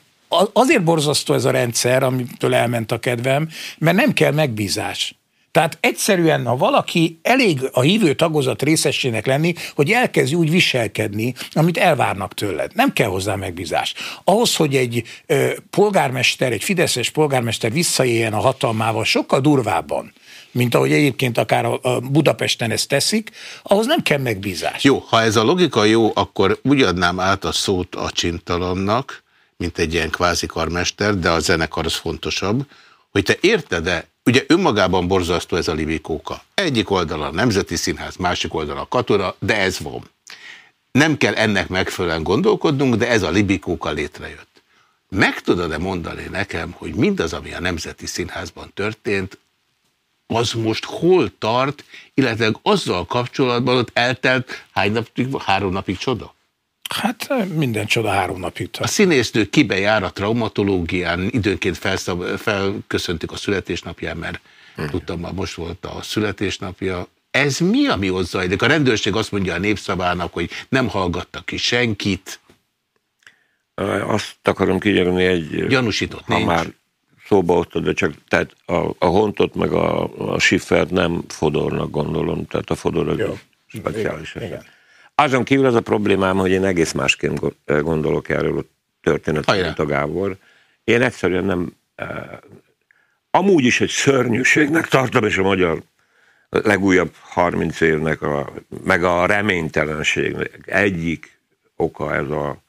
azért borzasztó ez a rendszer, amitől elment a kedvem, mert nem kell megbízás. Tehát egyszerűen, ha valaki elég a hívő tagozat részesének lenni, hogy elkezd úgy viselkedni, amit elvárnak tőled. Nem kell hozzá megbízás. Ahhoz, hogy egy ö, polgármester, egy fideszes polgármester visszaéljen a hatalmával sokkal durvábban, mint ahogy egyébként akár a, a Budapesten ezt teszik, ahhoz nem kell megbízás. Jó, ha ez a logika jó, akkor úgy adnám át a szót a csintalannak, mint egy ilyen kvázi karmester, de a zenekar az fontosabb, hogy te érted-e, ugye önmagában borzasztó ez a libikóka. Egyik oldalon a Nemzeti Színház, másik oldalon a katona, de ez van. Nem kell ennek megfelelően gondolkodnunk, de ez a libikóka létrejött. Meg tudod-e mondani nekem, hogy mindaz, ami a Nemzeti Színházban történt, az most hol tart, illetve azzal kapcsolatban ott eltelt hány napig, három napig csoda? Hát minden csoda három napig A tart. színésznő kibe jár a traumatológián, időnként felszab, felköszöntük a születésnapján, mert tudtam, már most volt a születésnapja. Ez mi, ami ott zajlik? A rendőrség azt mondja a népszavának, hogy nem hallgattak ki senkit, Azt akarom kigyerni egy... gyanúsított ha nincs. már szóba hoztad, de csak tehát a, a hontot meg a, a siffert nem fodornak gondolom, tehát a fodor az speciális. Igen. Azon kívül az a problémám, hogy én egész másként go- gondolok erről a történetről, mint a Gábor. Én egyszerűen nem... Eh, amúgy is egy szörnyűségnek tartom, és a magyar legújabb 30 évnek, a, meg a reménytelenségnek egyik oka ez, a,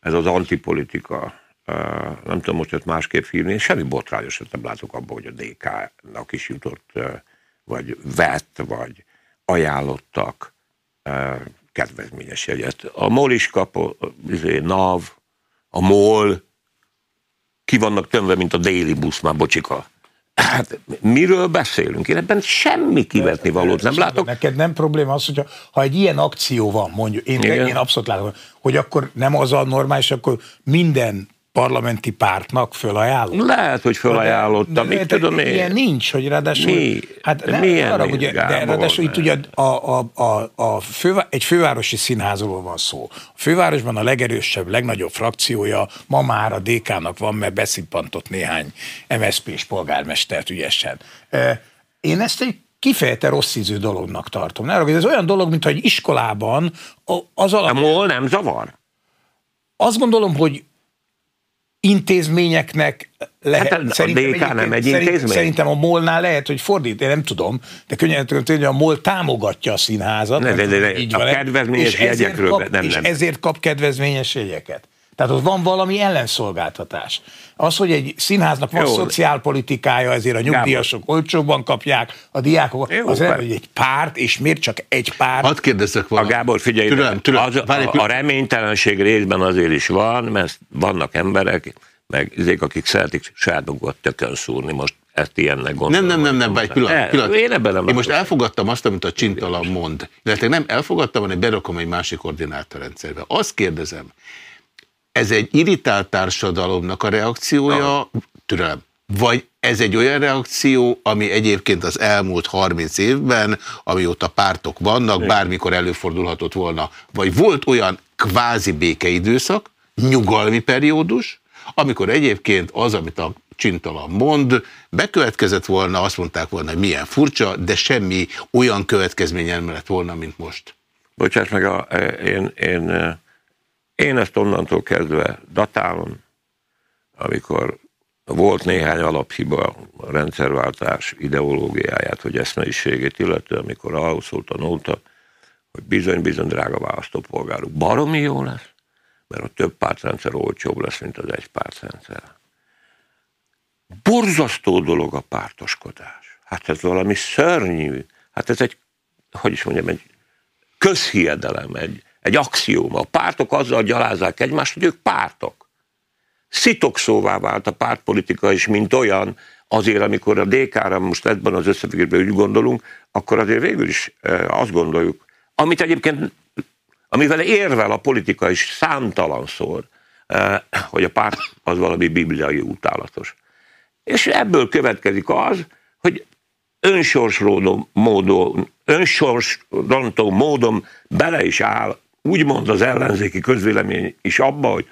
ez az antipolitika. Uh, nem tudom most ezt másképp hívni, én semmi botrányosat nem látok abban, hogy a DK-nak is jutott, vagy vett, vagy ajánlottak kedvezményes jegyet. A MOL is kap, a, izé, NAV, a MOL, ki vannak tömve, mint a déli busz, már bocsika. Hát miről beszélünk? Én ebben semmi kivetni valót nem látok. Neked nem probléma az, hogyha ha egy ilyen akció van, mondjuk, én, Igen. én abszolút látom, hogy akkor nem az a normális, akkor minden parlamenti pártnak fölajánlom. Lehet, hogy felajánlottam, De- mit de- tudom én. Ilyen nincs, hogy ráadásul... Mi? Hát ne, Milyen arra, ugye, de ráadásul itt ugye a, a, a, a fővá, egy fővárosi színházról van szó. A fővárosban a legerősebb, legnagyobb frakciója ma már a DK-nak van, mert beszippantott néhány MSZP-s polgármestert ügyesen. Én ezt egy kifejezetten rossz ízű dolognak tartom. Arra, ez olyan dolog, mintha egy iskolában a- az A alapján MOL nem zavar? azt gondolom, hogy intézményeknek lehet. Hát a- szerintem DK nem egy intézmény? Szerintem a MOL-nál lehet, hogy fordít, én nem tudom, de könnyen tudom hogy a MOL támogatja a színházat. Ne, nem de- de- de így a van-e, kedvezményes és jegyekről kap, be- nem, És nem. ezért kap kedvezményes jegyeket. Tehát ott van valami ellenszolgáltatás. Az, hogy egy színháznak van Jó. szociálpolitikája, ezért a nyugdíjasok Gábor. olcsóbban kapják, a diákok, Jó, az nem, hogy egy párt, és miért csak egy párt. Hadd kérdezzek valamit. A Gábor, figyelj, türelem, türelem, az, a, a reménytelenség részben azért is van, mert vannak emberek, meg ezek, akik szeretik saját magukat tökön szúrni. Most ezt ilyennek gondolom. Nem, nem, nem, nem, egy pillanat. pillanat. Én, ebben nem Én most elfogadtam azt, amit a csintalan mond. Illetve nem elfogadtam, hanem berakom egy másik koordinátorrendszerbe. Azt kérdezem, ez egy irritált társadalomnak a reakciója, ah. türelem, vagy ez egy olyan reakció, ami egyébként az elmúlt 30 évben, amióta pártok vannak, Igen. bármikor előfordulhatott volna, vagy volt olyan kvázi békeidőszak, nyugalmi periódus, amikor egyébként az, amit a csintalan mond, bekövetkezett volna, azt mondták volna, hogy milyen furcsa, de semmi olyan következmény nem lett volna, mint most. Bocsáss meg, a, én, én, én ezt onnantól kezdve datálom, amikor volt néhány alaphiba a rendszerváltás ideológiáját, hogy eszmeiségét illetően, amikor ahhoz szólt a nóta, hogy bizony-bizony drága választópolgáruk. Baromi jó lesz, mert a több pártrendszer olcsóbb lesz, mint az egy pártrendszer. Borzasztó dolog a pártoskodás. Hát ez valami szörnyű. Hát ez egy, hogy is mondjam, egy közhiedelem, egy, egy axióma. A pártok azzal gyalázzák egymást, hogy ők pártok. Szitokszóvá vált a pártpolitika is, mint olyan, azért, amikor a DK-ra most ebben az összefüggésben úgy gondolunk, akkor azért végül is azt gondoljuk, amit egyébként, amivel érvel a politika is számtalanszor, hogy a párt az valami bibliai utálatos. És ebből következik az, hogy önsorsrontó módon, önsorsrontó módon bele is áll, úgymond az ellenzéki közvélemény is abba, hogy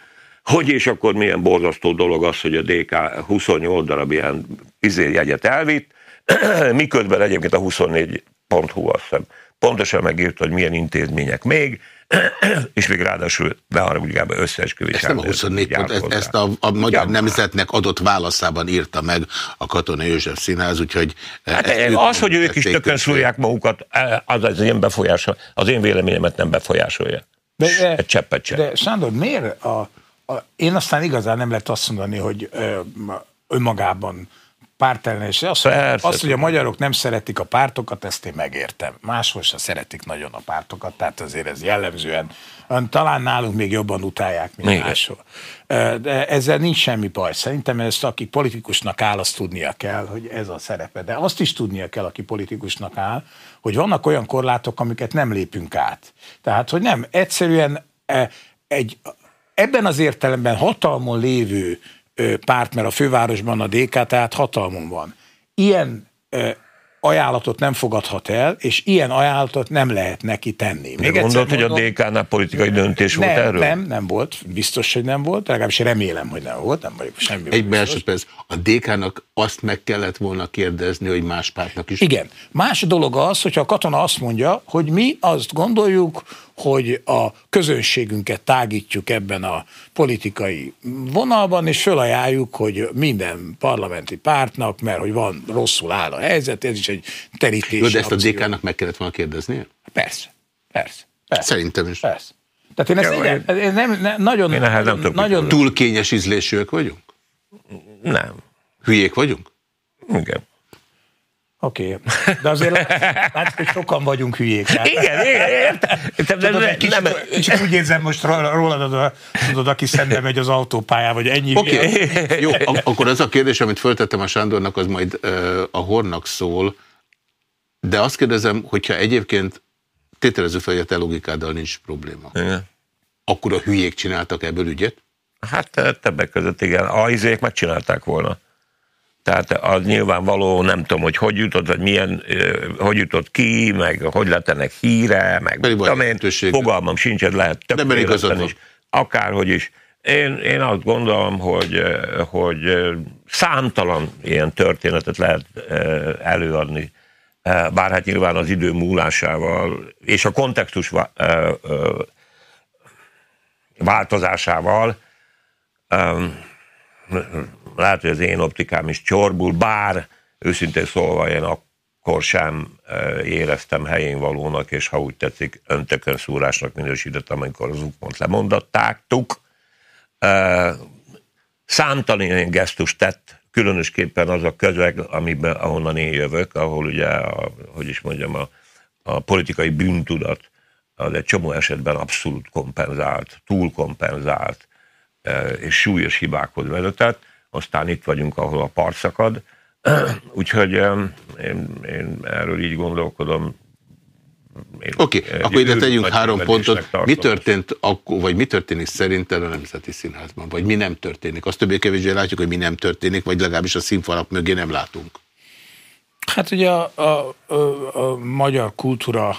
hogy és akkor milyen borzasztó dolog az, hogy a DK 28 darab ilyen izérjegyet elvitt, *clears throat* miközben egyébként a 24.hu azt hiszem pontosan megírta, hogy milyen intézmények még, *clears throat* és még ráadásul ne haragudjában összeesküvés. Ezt nem a 24 pont, ezt, ezt a, a Magyar ja. Nemzetnek adott válaszában írta meg a Katona József Színház, úgyhogy... Hát az, hogy ők is tökön szúrják magukat, az az én befolyásol, az én véleményemet nem befolyásolja. De, Egy cseppet sem. De Sándor, miért a, a, én aztán igazán nem lehet azt mondani, hogy ö, önmagában pártellenes. Azt, Persze. azt, hogy a magyarok nem szeretik a pártokat, ezt én megértem. Máshol se szeretik nagyon a pártokat, tehát azért ez jellemzően, talán nálunk még jobban utálják, mint Igen. máshol. De ezzel nincs semmi baj. Szerintem ezt, aki politikusnak áll, azt tudnia kell, hogy ez a szerepe. De azt is tudnia kell, aki politikusnak áll, hogy vannak olyan korlátok, amiket nem lépünk át. Tehát, hogy nem, egyszerűen egy ebben az értelemben hatalmon lévő párt, mert a fővárosban a DK, tehát hatalmon van. Ilyen ajánlatot nem fogadhat el, és ilyen ajánlatot nem lehet neki tenni. Még gondolod, hogy a DK-nál politikai döntés nem, volt erről? Nem, nem volt. Biztos, hogy nem volt. Legalábbis remélem, hogy nem volt. Nem vagyok semmi. Egy másodperc. A DK-nak azt meg kellett volna kérdezni, hogy más pártnak is. Igen. Más dolog az, hogyha a katona azt mondja, hogy mi azt gondoljuk, hogy a közönségünket tágítjuk ebben a politikai vonalban, és fölajánljuk, hogy minden parlamenti pártnak, mert hogy van rosszul áll a helyzet, ez is egy terítés. Jó, de ezt a DK-nak meg kellett volna kérdezni? Persze, persze. persze. Szerintem is. Persze. Tehát én ezt Jó, igen, én nem, nem, nagyon, én nem, nem nagyon... Túl kényes ízlésűek vagyunk? Nem. Hülyék vagyunk? Igen. Oké, okay. de azért látszik, hogy sokan vagyunk hülyék. Hát. Igen, igen, értem. Tudod, nem, kicsit, nem, kicsit úgy érzem most rólad, tudod, aki szembe megy az autópályán, vagy ennyi. Oké, okay. jó, akkor az a kérdés, amit föltettem a Sándornak, az majd uh, a Hornak szól, de azt kérdezem, hogyha egyébként tételező fel, hogy a te logikáddal nincs probléma. Igen. Akkor a hülyék csináltak ebből ügyet? Hát többek között igen. A izék megcsinálták volna. Tehát az nyilvánvaló, nem tudom, hogy hogy jutott, vagy milyen, hogy jutott ki, meg hogy lett ennek híre, meg tudom én, fogalmam sincs, ez lehet több is, akárhogy is. Én, én azt gondolom, hogy, hogy számtalan ilyen történetet lehet előadni, bár hát nyilván az idő múlásával és a kontextus változásával lehet, hogy az én optikám is csorbul, bár őszintén szólva én akkor sem éreztem helyén valónak, és ha úgy tetszik, öntökön szúrásnak minősítettem, amikor az útpont lemondatták, tuk. számtalan ilyen gesztus tett, különösképpen az a közeg, amiben, ahonnan én jövök, ahol ugye, a, hogy is mondjam, a, a politikai bűntudat az egy csomó esetben abszolút kompenzált, túl kompenzált, és súlyos hibákhoz vezetett. Aztán itt vagyunk, ahol a part szakad. *clears throat* Úgyhogy én, én erről így gondolkodom, Oké, okay, akkor ide tegyünk három pontot. Mi történt akkor, vagy mi történik szerinted a Nemzeti Színházban? Vagy mi nem történik? Azt többé-kevésbé látjuk, hogy mi nem történik, vagy legalábbis a színfalak mögé nem látunk. Hát ugye a, a, a, a magyar kultúra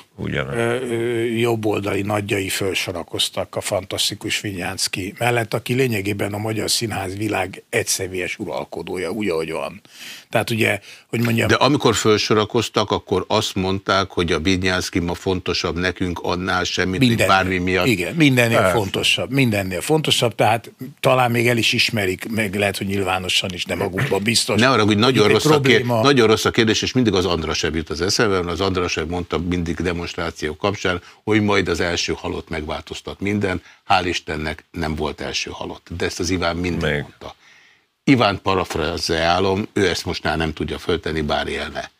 jobboldali nagyjai felsorakoztak a fantasztikus Vinyánszki mellett, aki lényegében a magyar színház világ egyszemélyes uralkodója, úgy, ahogy van. Tehát ugye, hogy mondjam... De amikor felsorakoztak, akkor azt mondták, hogy a Vinyánszki ma fontosabb nekünk annál semmit, mint bármi miatt. Igen, mindennél Persze. fontosabb, mindennél fontosabb, tehát talán még el is ismerik, meg lehet, hogy nyilvánosan is, de magukban biztos. Ne arra, hogy nagyon rossz, a kérdés, nagyon rossz a kérdés, és mindig az Andrasev jut az eszembe, az Andrasev mondta mindig demonstráció kapcsán, hogy majd az első halott megváltoztat minden. Hál' Istennek nem volt első halott. De ezt az Iván mindig Még. mondta. Iván parafrazeálom, ő ezt most már nem tudja föltenni, bár élne.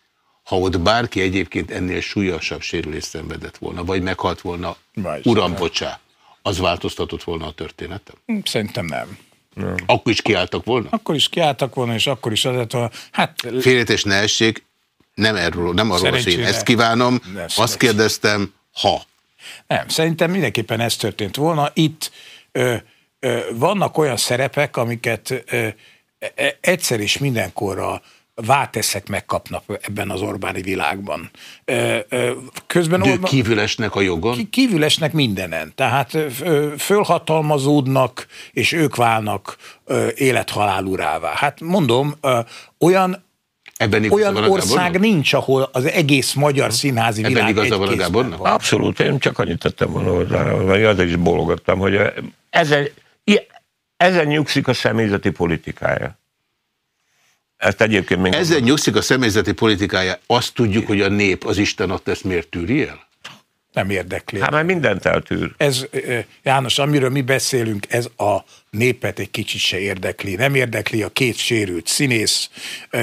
Ha ott bárki egyébként ennél súlyosabb sérülést szenvedett volna, vagy meghalt volna, Más uram, nem. bocsá, az változtatott volna a történetem? Szerintem nem. nem. Akkor is kiálltak volna? Akkor is kiálltak volna, és akkor is azért, a, hát... Félretés ne essék, nem erről, nem arról az én ezt kívánom, azt kérdeztem, ha. Nem, szerintem mindenképpen ez történt volna. Itt ö, ö, vannak olyan szerepek, amiket ö, e, egyszer és mindenkorra váteszek megkapnak ebben az Orbáni világban. Közben De Orbán, kívülesnek a jogon? Kívülesnek mindenen. Tehát fölhatalmazódnak, és ők válnak élethalálurává. Hát mondom, olyan Ebben Olyan ország nincs, ahol az egész magyar színházi Ebben világ igaza van a Gábornak? Abszolút, én csak annyit tettem volna hozzá, vagy azért is bólogattam, hogy ezen, ezen nyugszik a személyzeti politikája. Ezt egyébként még... Ezen nyugszik a személyzeti politikája. Azt tudjuk, hogy a nép az Isten adta, ezt miért tűri el? Nem érdekli. Hát már mindent eltűr. Ez, János, amiről mi beszélünk, ez a népet egy kicsit se érdekli. Nem érdekli a két sérült színész,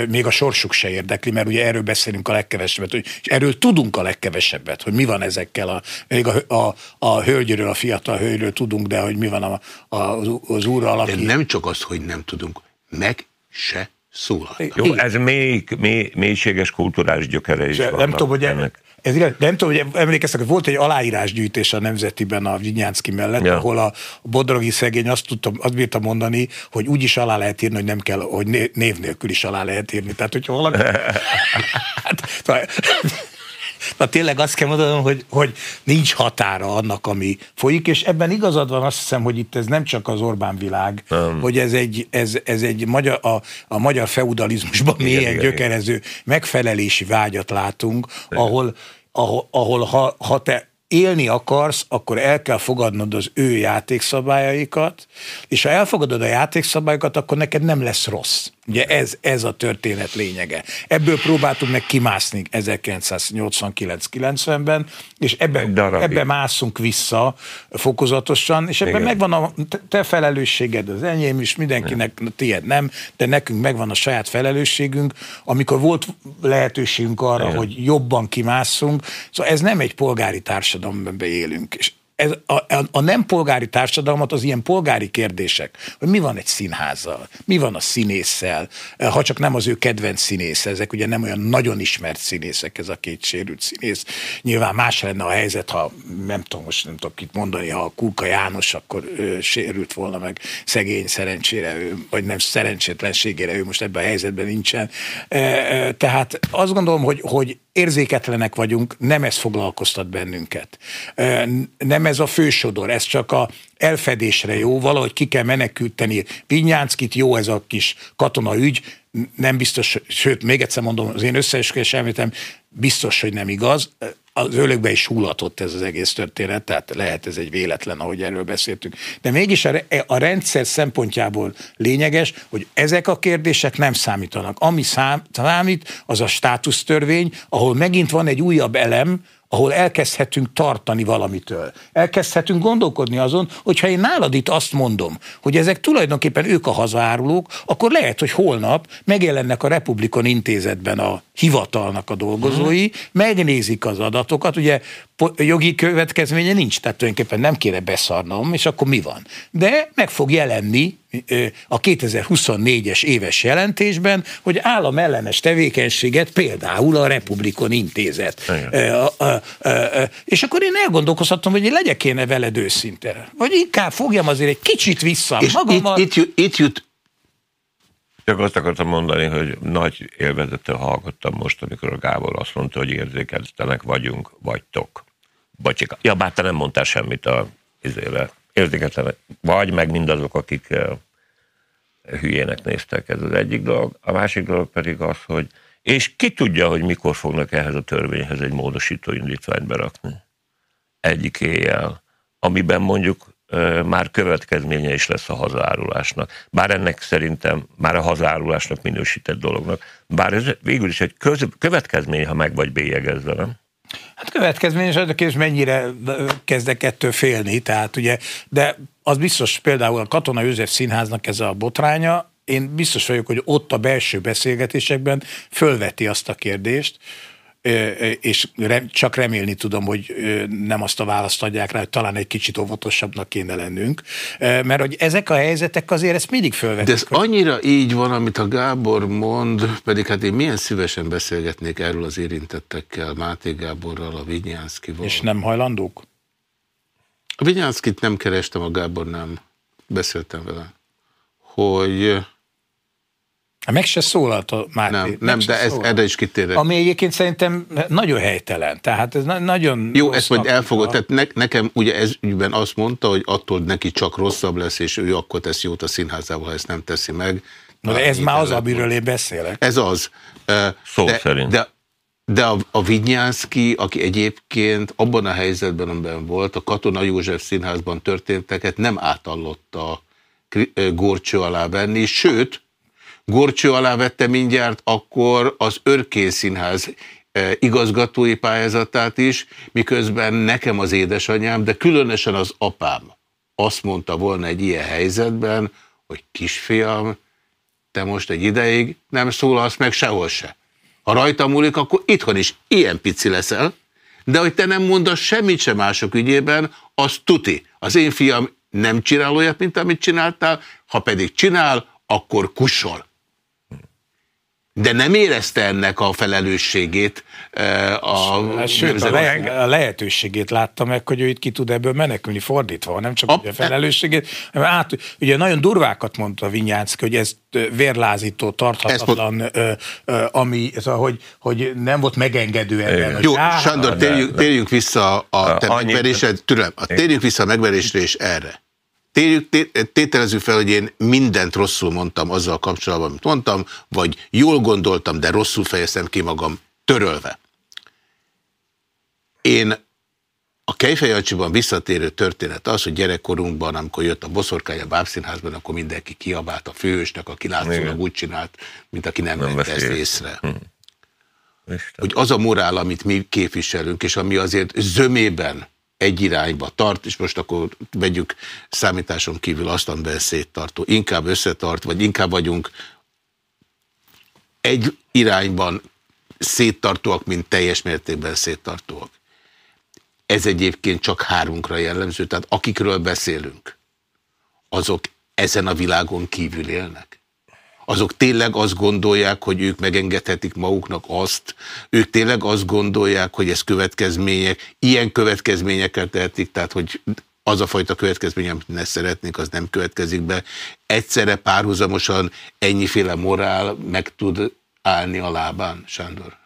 még a sorsuk se érdekli, mert ugye erről beszélünk a legkevesebbet, és erről tudunk a legkevesebbet, hogy mi van ezekkel, a, még a, a, a hölgyről, a fiatal hölgyről tudunk, de hogy mi van a, a, az úrral, aki... De nem csak az, hogy nem tudunk, meg se szólhatnak. Jó, ez mély, mély, mélységes kulturális gyökere is van. Nem tudom, hogy ennek. Ez, nem tudom, hogy emlékeztek, hogy volt egy aláírásgyűjtés a Nemzetiben a Vinyánszki mellett, ja. ahol a Bodrogi szegény azt, tudtam, azt bírta mondani, hogy úgy is alá lehet írni, hogy nem kell, hogy név nélkül is alá lehet írni. Tehát, hogyha valami... *laughs* hát, Na tényleg azt kell mondanom, hogy, hogy nincs határa annak, ami folyik, és ebben igazad van, azt hiszem, hogy itt ez nem csak az Orbán világ, nem. hogy ez egy, ez, ez egy magyar, a, a magyar feudalizmusban igen, mélyen igen, gyökerező igen. megfelelési vágyat látunk, igen. ahol, ahol, ahol ha, ha te élni akarsz, akkor el kell fogadnod az ő játékszabályaikat, és ha elfogadod a játékszabályokat, akkor neked nem lesz rossz. Ugye ez, ez a történet lényege. Ebből próbáltunk meg kimászni 1989-90-ben, és ebbe, ebbe mászunk vissza fokozatosan, és ebben megvan a te felelősséged, az enyém is, mindenkinek, Igen. tiéd nem, de nekünk megvan a saját felelősségünk, amikor volt lehetőségünk arra, Igen. hogy jobban kimásszunk, szóval ez nem egy polgári társadalomban élünk, és ez a, a, a nem polgári társadalmat az ilyen polgári kérdések, hogy mi van egy színházzal, mi van a színésszel, ha csak nem az ő kedvenc színész, ezek ugye nem olyan nagyon ismert színészek, ez a két sérült színész. Nyilván más lenne a helyzet, ha nem tudom, most nem tudok itt mondani, ha a Kulka János akkor ő, sérült volna meg szegény szerencsére, ő, vagy nem szerencsétlenségére, ő most ebben a helyzetben nincsen. Tehát azt gondolom, hogy, hogy érzéketlenek vagyunk, nem ez foglalkoztat bennünket. Nem ez a fősodor, ez csak a elfedésre jó, valahogy ki kell menekülteni. Vinyánckit jó ez a kis katona ügy, nem biztos, sőt, még egyszer mondom, az én összeesküvés biztos, hogy nem igaz. Az ölökbe is hullatott ez az egész történet, tehát lehet ez egy véletlen, ahogy erről beszéltünk. De mégis a, a rendszer szempontjából lényeges, hogy ezek a kérdések nem számítanak. Ami szám, számít, az a státusztörvény, ahol megint van egy újabb elem, ahol elkezdhetünk tartani valamitől. Elkezdhetünk gondolkodni azon, hogyha én nálad itt azt mondom, hogy ezek tulajdonképpen ők a hazárulók, akkor lehet, hogy holnap megjelennek a Republikon intézetben a hivatalnak a dolgozói, hmm. megnézik az adatokat, ugye jogi következménye nincs, tehát tulajdonképpen nem kéne beszarnom, és akkor mi van? De meg fog jelenni a 2024-es éves jelentésben, hogy államellenes tevékenységet például a Republikon intézet. És akkor én elgondolkozhatom, hogy én legyek én veled őszinte. Vagy inkább fogjam azért egy kicsit vissza és magamat. Itt, itt, itt jut csak azt akartam mondani, hogy nagy élvezettel hallgattam most, amikor a Gábor azt mondta, hogy érzékeltenek vagyunk, vagytok. Bacsika. Ja, bár te nem mondtál semmit a izére. Érzéketlenek vagy, meg mindazok, akik uh, hülyének néztek. Ez az egyik dolog. A másik dolog pedig az, hogy és ki tudja, hogy mikor fognak ehhez a törvényhez egy módosító indítványt berakni. Egyik éjjel, amiben mondjuk már következménye is lesz a hazárulásnak. Bár ennek szerintem már a hazárulásnak minősített dolognak. Bár ez végül is egy köz, következmény, ha meg vagy bélyegezve, nem? Hát következmény, és a kérdés, mennyire kezdek ettől félni, tehát ugye, de az biztos például a Katona József Színháznak ez a botránya, én biztos vagyok, hogy ott a belső beszélgetésekben fölveti azt a kérdést, és csak remélni tudom, hogy nem azt a választ adják rá, hogy talán egy kicsit óvatosabbnak kéne lennünk, mert hogy ezek a helyzetek azért ezt mindig fölvetik. De ez annyira így van, amit a Gábor mond, pedig hát én milyen szívesen beszélgetnék erről az érintettekkel, Máté Gáborral, a Vinyánszkival. És nem hajlandók? A Vinyánszkit nem kerestem, a Gábor nem. Beszéltem vele. Hogy meg se szólalt a Máté. Nem, nem de ez, erre is kitérek. Ami egyébként szerintem nagyon helytelen. Tehát ez na nagyon Jó, ezt majd elfogod. Tehát ne, nekem ugye ez ügyben azt mondta, hogy attól neki csak rosszabb lesz, és ő akkor tesz jót a színházával, ha ezt nem teszi meg. Na, de ez már az, amiről én beszélek. Ez az. Szó de, szerint. De, de a, a Vinyánszki, aki egyébként abban a helyzetben, amiben volt, a Katona József színházban történteket nem átallotta górcső alá venni, sőt, Gorcső alá vette mindjárt akkor az Örkény e, igazgatói pályázatát is, miközben nekem az édesanyám, de különösen az apám azt mondta volna egy ilyen helyzetben, hogy kisfiam, te most egy ideig nem szólalsz meg sehol se. Ha rajta múlik, akkor itthon is ilyen pici leszel, de hogy te nem mondasz semmit sem mások ügyében, az tuti. Az én fiam nem csinál olyat, mint amit csináltál, ha pedig csinál, akkor kusol de nem érezte ennek a felelősségét. A, Sőt, a, le, a lehetőségét látta meg, hogy ő itt ki tud ebből menekülni fordítva, nem csak a, a felelősségét, hanem át, ugye nagyon durvákat mondta Vinyánszki, hogy ez vérlázító, tarthatatlan, ez ö, ö, ami, ez a, hogy, hogy nem volt megengedő ebben. Jó, áh, Sándor, térjünk, térjünk vissza a te megverésre, türelem, térjünk vissza a megverésre és erre. Térjük, tételezzük fel, hogy én mindent rosszul mondtam azzal kapcsolatban, amit mondtam, vagy jól gondoltam, de rosszul fejeztem ki magam törölve. Én a Kejfejancsiban visszatérő történet az, hogy gyerekkorunkban, amikor jött a boszorkány a bábszínházban, akkor mindenki kiabált a főösnek, aki látszólag úgy csinált, mint aki nem, nem vette ezt észre. Hm. Hogy az a morál, amit mi képviselünk, és ami azért zömében egy irányba tart, és most akkor vegyük számításon kívül azt, amiben széttartó. Inkább összetart, vagy inkább vagyunk egy irányban széttartóak, mint teljes mértékben széttartóak. Ez egyébként csak hárunkra jellemző, tehát akikről beszélünk, azok ezen a világon kívül élnek azok tényleg azt gondolják, hogy ők megengedhetik maguknak azt, ők tényleg azt gondolják, hogy ez következmények, ilyen következményeket tehetik, tehát hogy az a fajta következmény, amit ne szeretnék, az nem következik be. Egyszerre párhuzamosan ennyiféle morál meg tud állni a lábán, Sándor?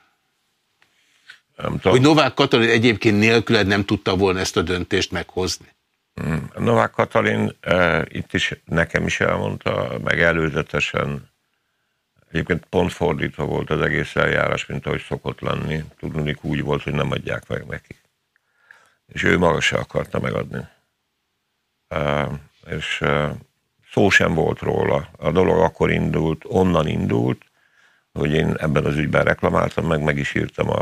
Hogy Novák Katalin egyébként nélküled nem tudta volna ezt a döntést meghozni? Hmm. Novák Katalin uh, itt is nekem is elmondta, meg előzetesen Egyébként pont fordítva volt az egész eljárás, mint ahogy szokott lenni. Tudni úgy volt, hogy nem adják meg neki. És ő maga se akarta megadni. Uh, és uh, szó sem volt róla. A dolog akkor indult, onnan indult, hogy én ebben az ügyben reklamáltam meg, meg is írtam a,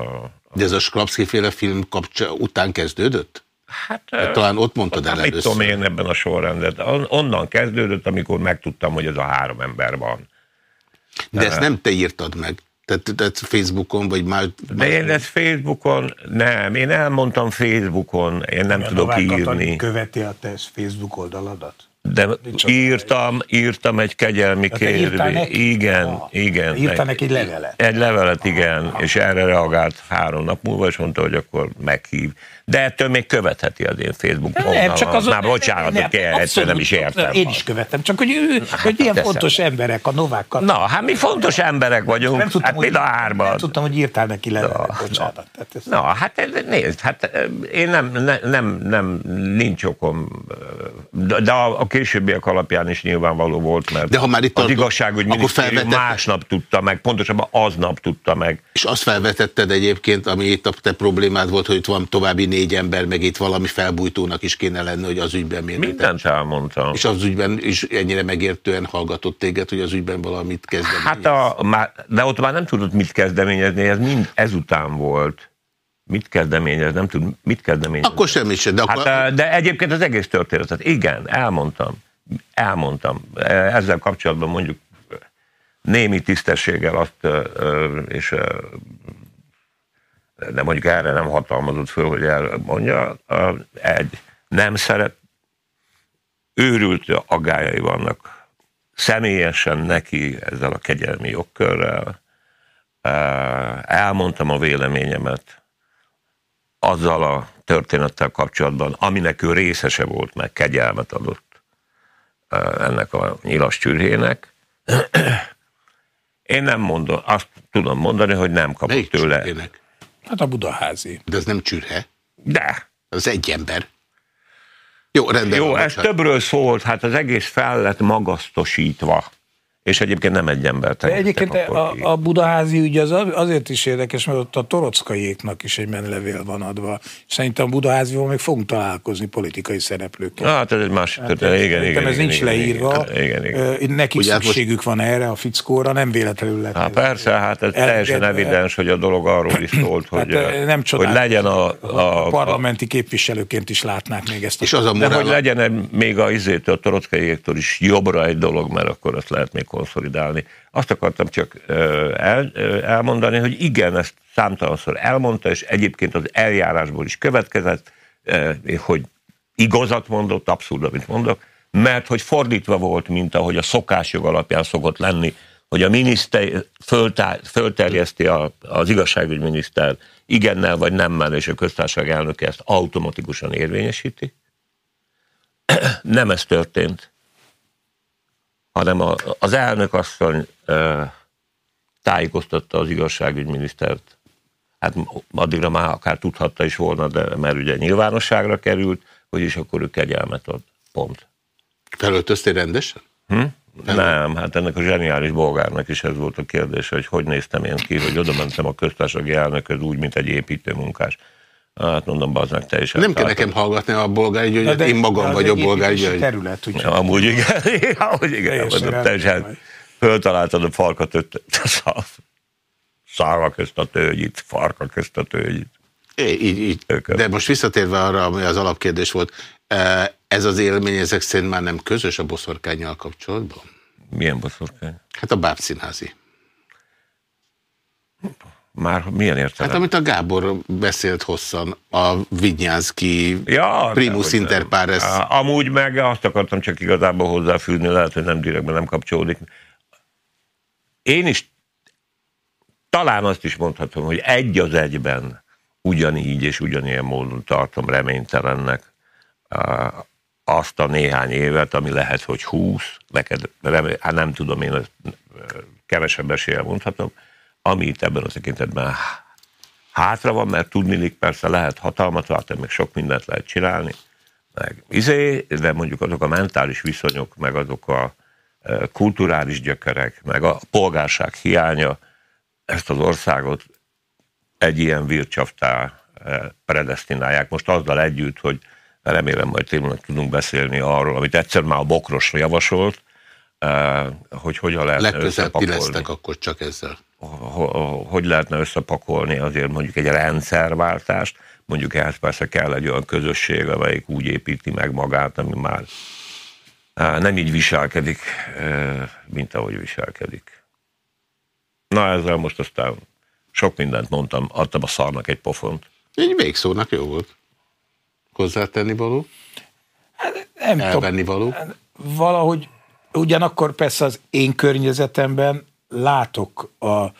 a De ez a Skrapszki féle film kapcsa után kezdődött? Hát, Hát talán ott mondtad el mit először. tudom én ebben a sorrendet. On- Onnan kezdődött, amikor megtudtam, hogy ez a három ember van. De ezt nem te írtad meg. Tehát, tehát Facebookon, vagy már... De én ezt Facebookon, nem, én elmondtam Facebookon, én nem A tudok Novák Katalin írni. követi a te Facebook oldaladat? De írtam, írtam egy kegyelmi írtál kérvényt. Igen, Ah, igen. írtál neki egy levelet? Egy levelet, igen, és erre reagált három nap múlva, és mondta, hogy akkor meghív. De ettől még követheti az én Facebook oldalamat. Már bocsánat, nem, hogy egyszer abszolút, nem is értem. Én is követem, csak hogy, ő, hogy ilyen teszem. fontos emberek, a Novák Katalin. Na, hát mi fontos emberek vagyunk, nem tudtam, hát hogy, mind a nem hárman. tudtam, hogy írtál neki levelet, bocsánat. Tehát ez, Na, hát ez- nézd, hát én nem, ne- nem, nem, nincs okom, de de a, a későbbiek alapján is nyilvánvaló volt, mert De ha már itt az tartunk, igazságügy minisztérium másnap tudta meg, pontosabban aznap tudta meg. És azt felvetetted egyébként, ami itt a te problémád volt, hogy itt van további négy ember, meg itt valami felbújtónak is kéne lenni, hogy az ügyben miért. Mindent elmondtam. És az ügyben is ennyire megértően hallgatott téged, hogy az ügyben valamit kezdeni. Hát a, már, de ott már nem tudott mit kezdeményezni, ez mind ezután volt. Mit kezdeményez, nem tud mit kezdeményezni. Akkor semmi sem, de akkor... Hát, de egyébként az egész történetet, igen, elmondtam. Elmondtam. E- Ezzel kapcsolatban mondjuk némi tisztességgel azt, és de mondjuk erre nem hatalmazott föl, hogy elmondja, egy, nem szeret, őrült agályai vannak személyesen neki ezzel a kegyelmi jogkörrel. Elmondtam a véleményemet, azzal a történettel kapcsolatban, aminek ő részese volt, meg kegyelmet adott ennek a nyilas csürhének. Én nem mondom, azt tudom mondani, hogy nem kapott Melyik tőle. csürhének? Hát a budaházi. De ez nem csürhe, De, az egy ember. Jó, rendben jó, van, ez bocsánat. többről szólt, hát az egész fel lett magasztosítva. És egyébként nem egy ember De egyébként a, ki. a budaházi ügy az azért is érdekes, mert ott a torockaiéknak is egy menlevél van adva. Szerintem a budaházival még fogunk találkozni politikai szereplőkkel. Hát ez egy másik történet, igen, Szerintem igen. ez nincs igen, leírva. Igen, igen. igen. Nekik Ugye hát most- szükségük van erre a fickóra, nem véletlenül lett. Hát persze, hát ez El- teljesen el- evidens, hogy a dolog arról is szólt, hogy, Hát, ö, nem hogy csodálom. legyen a, A a, parlamenti képviselőként is látnák még ezt a És az a de hogy morál, legyen egy- még a izétől, a torockaiéktől is jobbra egy dolog, mert akkor azt lehet még konszolidálni. Azt akartam csak el, elmondani, hogy igen, ezt számtalanszor elmondta, és egyébként az eljárásból is következett, hogy igazat mondott, abszurd, amit mondok, mert hogy fordítva volt, mint ahogy a szokásjog alapján szokott lenni, hogy a miniszter föltár, fölterjeszti a, az igazságügyminiszter igennel vagy nemmel, és a köztársaság elnöke ezt automatikusan érvényesíti. Nem ez történt, hanem a, az elnök asszony ö, tájékoztatta az igazságügyminisztert. Hát addigra már akár tudhatta is volna, de mert ugye nyilvánosságra került, hogy is akkor ő kegyelmet ad. Pont. felöltöztél rendesen? Hm? Nem, hát ennek a zseniális bolgárnak is ez volt a kérdés, hogy hogy néztem én ki, hogy oda mentem a köztársasági elnököd úgy, mint egy építőmunkás. Hát mondom, baznak, te is Nem kell nekem hallgatni a bolgár Na, gyöngyöt, de- én magam vagyok egy bolgár építési gyöngy. terület, úgyhogy amúgy *laughs* igen, amúgy igen, te is hát föltaláltad a farkat, öt, *laughs* szárva közt a tőgyit, farka közt a tőgyit. É, így, így. De most visszatérve arra, ami az alapkérdés volt, eh, ez az élmény ezek szerint már nem közös a boszorkányjal kapcsolatban? Milyen boszorkány? Hát a bábszínházi. Már milyen Hát értelem? amit a Gábor beszélt hosszan, a Vignyánszki Ja, primus dehogy inter nem. pares. Amúgy meg azt akartam csak igazából hozzáfűzni, lehet, hogy nem direktben nem kapcsolódik. Én is talán azt is mondhatom, hogy egy az egyben ugyanígy és ugyanilyen módon tartom reménytelennek azt a néhány évet, ami lehet, hogy 20, neked, remé- hát nem tudom, én ezt kevesebb eséllyel mondhatom, ami itt ebben a tekintetben hátra van, mert tudnilik persze lehet hatalmat váltani, meg sok mindent lehet csinálni, meg izé, de mondjuk azok a mentális viszonyok, meg azok a e, kulturális gyökerek, meg a polgárság hiánya ezt az országot egy ilyen vircsaftá e, predestinálják. Most azzal együtt, hogy remélem majd tényleg tudunk beszélni arról, amit egyszer már a Bokros javasolt, e, hogy hogyan lehet Legközelebb ti lesztek akkor csak ezzel. Hogy lehetne összepakolni azért mondjuk egy rendszerváltást, mondjuk ehhez persze kell egy olyan közösség, amelyik úgy építi meg magát, ami már nem így viselkedik, mint ahogy viselkedik. Na ezzel most aztán sok mindent mondtam, adtam a szarnak egy pofont. Egy végszónak jó volt. Hozzátenni való? Hát, nem Elvenni tudom, való? Valahogy ugyanakkor persze az én környezetemben látok a,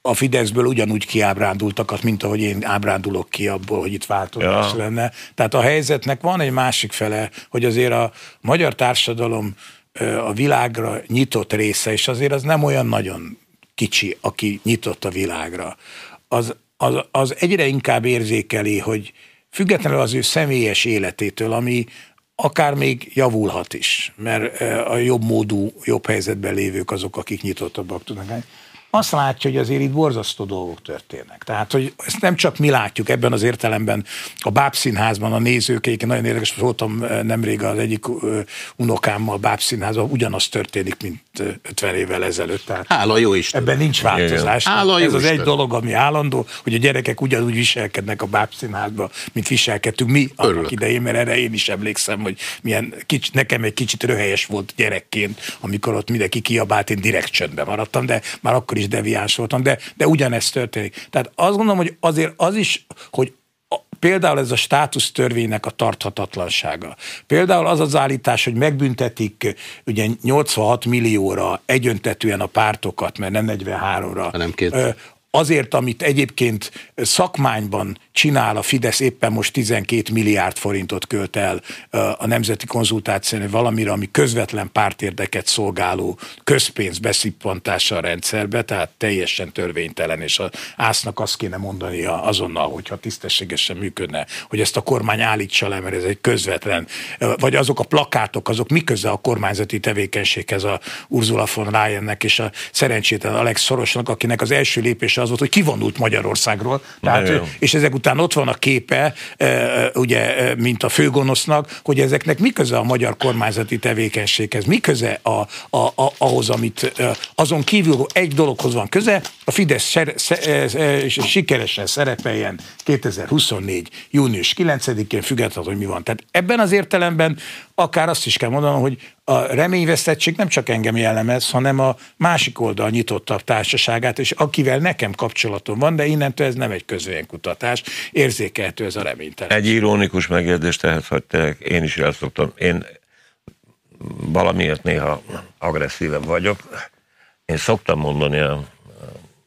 a Fideszből ugyanúgy kiábrándultakat, mint ahogy én ábrándulok ki abból, hogy itt változás ja. lenne. Tehát a helyzetnek van egy másik fele, hogy azért a magyar társadalom a világra nyitott része, és azért az nem olyan nagyon kicsi, aki nyitott a világra. Az, az, az egyre inkább érzékeli, hogy függetlenül az ő személyes életétől, ami akár még javulhat is, mert a jobb módú, jobb helyzetben lévők azok, akik nyitottabbak tudnak azt látja, hogy azért itt borzasztó dolgok történnek. Tehát, hogy ezt nem csak mi látjuk ebben az értelemben a Bábszínházban a nézők, egyébként nagyon érdekes, voltam nemrég az egyik unokámmal a Bábszínházban, ugyanaz történik, mint 50 évvel ezelőtt. Tehát Hála jó Isten. Ebben nincs változás. Hála Ez az Isten. egy dolog, ami állandó, hogy a gyerekek ugyanúgy viselkednek a Bábszínházban, mint viselkedtünk mi Örülök. annak idején, mert erre én is emlékszem, hogy milyen kicsi, nekem egy kicsit röhelyes volt gyerekként, amikor ott mindenki kiabált, én direkt csöndben maradtam, de már akkor is deviáns voltam, de, de ugyanezt történik. Tehát azt gondolom, hogy azért az is, hogy Például ez a státusz törvénynek a tarthatatlansága. Például az az állítás, hogy megbüntetik ugye 86 millióra egyöntetően a pártokat, mert nem 43-ra. Hanem két. Azért, amit egyébként szakmányban csinál a Fidesz, éppen most 12 milliárd forintot költ el a nemzeti konzultáción valamire, ami közvetlen pártérdeket szolgáló közpénz beszippantása a rendszerbe, tehát teljesen törvénytelen, és az ásznak azt kéne mondani azonnal, hogyha tisztességesen működne, hogy ezt a kormány állítsa le, mert ez egy közvetlen, vagy azok a plakátok, azok mi köze a kormányzati tevékenységhez a Ursula von Leyennek és a szerencsétlen Alex Szorosnak, akinek az első lépése az volt, hogy kivonult Magyarországról, tehát, és ezek után ott van a képe, ugye, mint a főgonosznak, hogy ezeknek mi köze a magyar kormányzati tevékenységhez, mi köze a, a, a, ahhoz, amit azon kívül egy dologhoz van köze, a Fidesz ser, szer, sikeresen szerepeljen 2024. június 9-én, függetlenül, hogy mi van. Tehát ebben az értelemben akár azt is kell mondanom, hogy a reményvesztettség nem csak engem jellemez, hanem a másik oldal nyitottabb társaságát, és akivel nekem kapcsolatom van, de innentől ez nem egy kutatás, érzékelhető ez a reménytelen. Egy ironikus megjegyzést ehhez hagyták, én is el szoktam, én valamiért néha agresszívebb vagyok. Én szoktam mondani a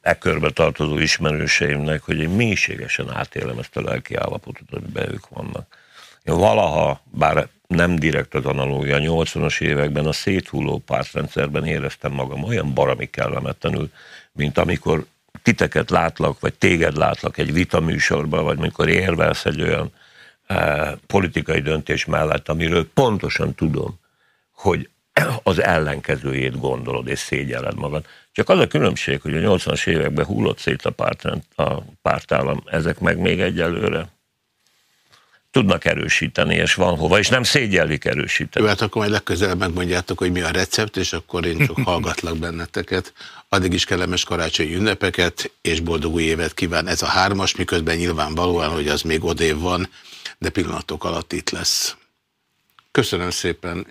e körbe tartozó ismerőseimnek, hogy én mélységesen átélem ezt a lelki állapotot, amiben ők vannak. Én valaha, bár nem direkt az analógia, 80-as években a széthulló pártrendszerben éreztem magam olyan barami kellemetlenül, mint amikor titeket látlak, vagy téged látlak egy vitaműsorban, vagy amikor érvelsz egy olyan e, politikai döntés mellett, amiről pontosan tudom, hogy *clears throat* az ellenkezőjét gondolod és szégyelled magad. Csak az a különbség, hogy a 80-as években hullott szét a, pártrend, a pártállam, ezek meg még egyelőre tudnak erősíteni, és van hova, és nem szégyellik erősíteni. Jó, hát akkor majd legközelebb megmondjátok, hogy mi a recept, és akkor én csak *laughs* hallgatlak benneteket. Addig is kellemes karácsonyi ünnepeket, és boldog új évet kíván ez a hármas, miközben nyilvánvalóan, hogy az még odév van, de pillanatok alatt itt lesz. Köszönöm szépen,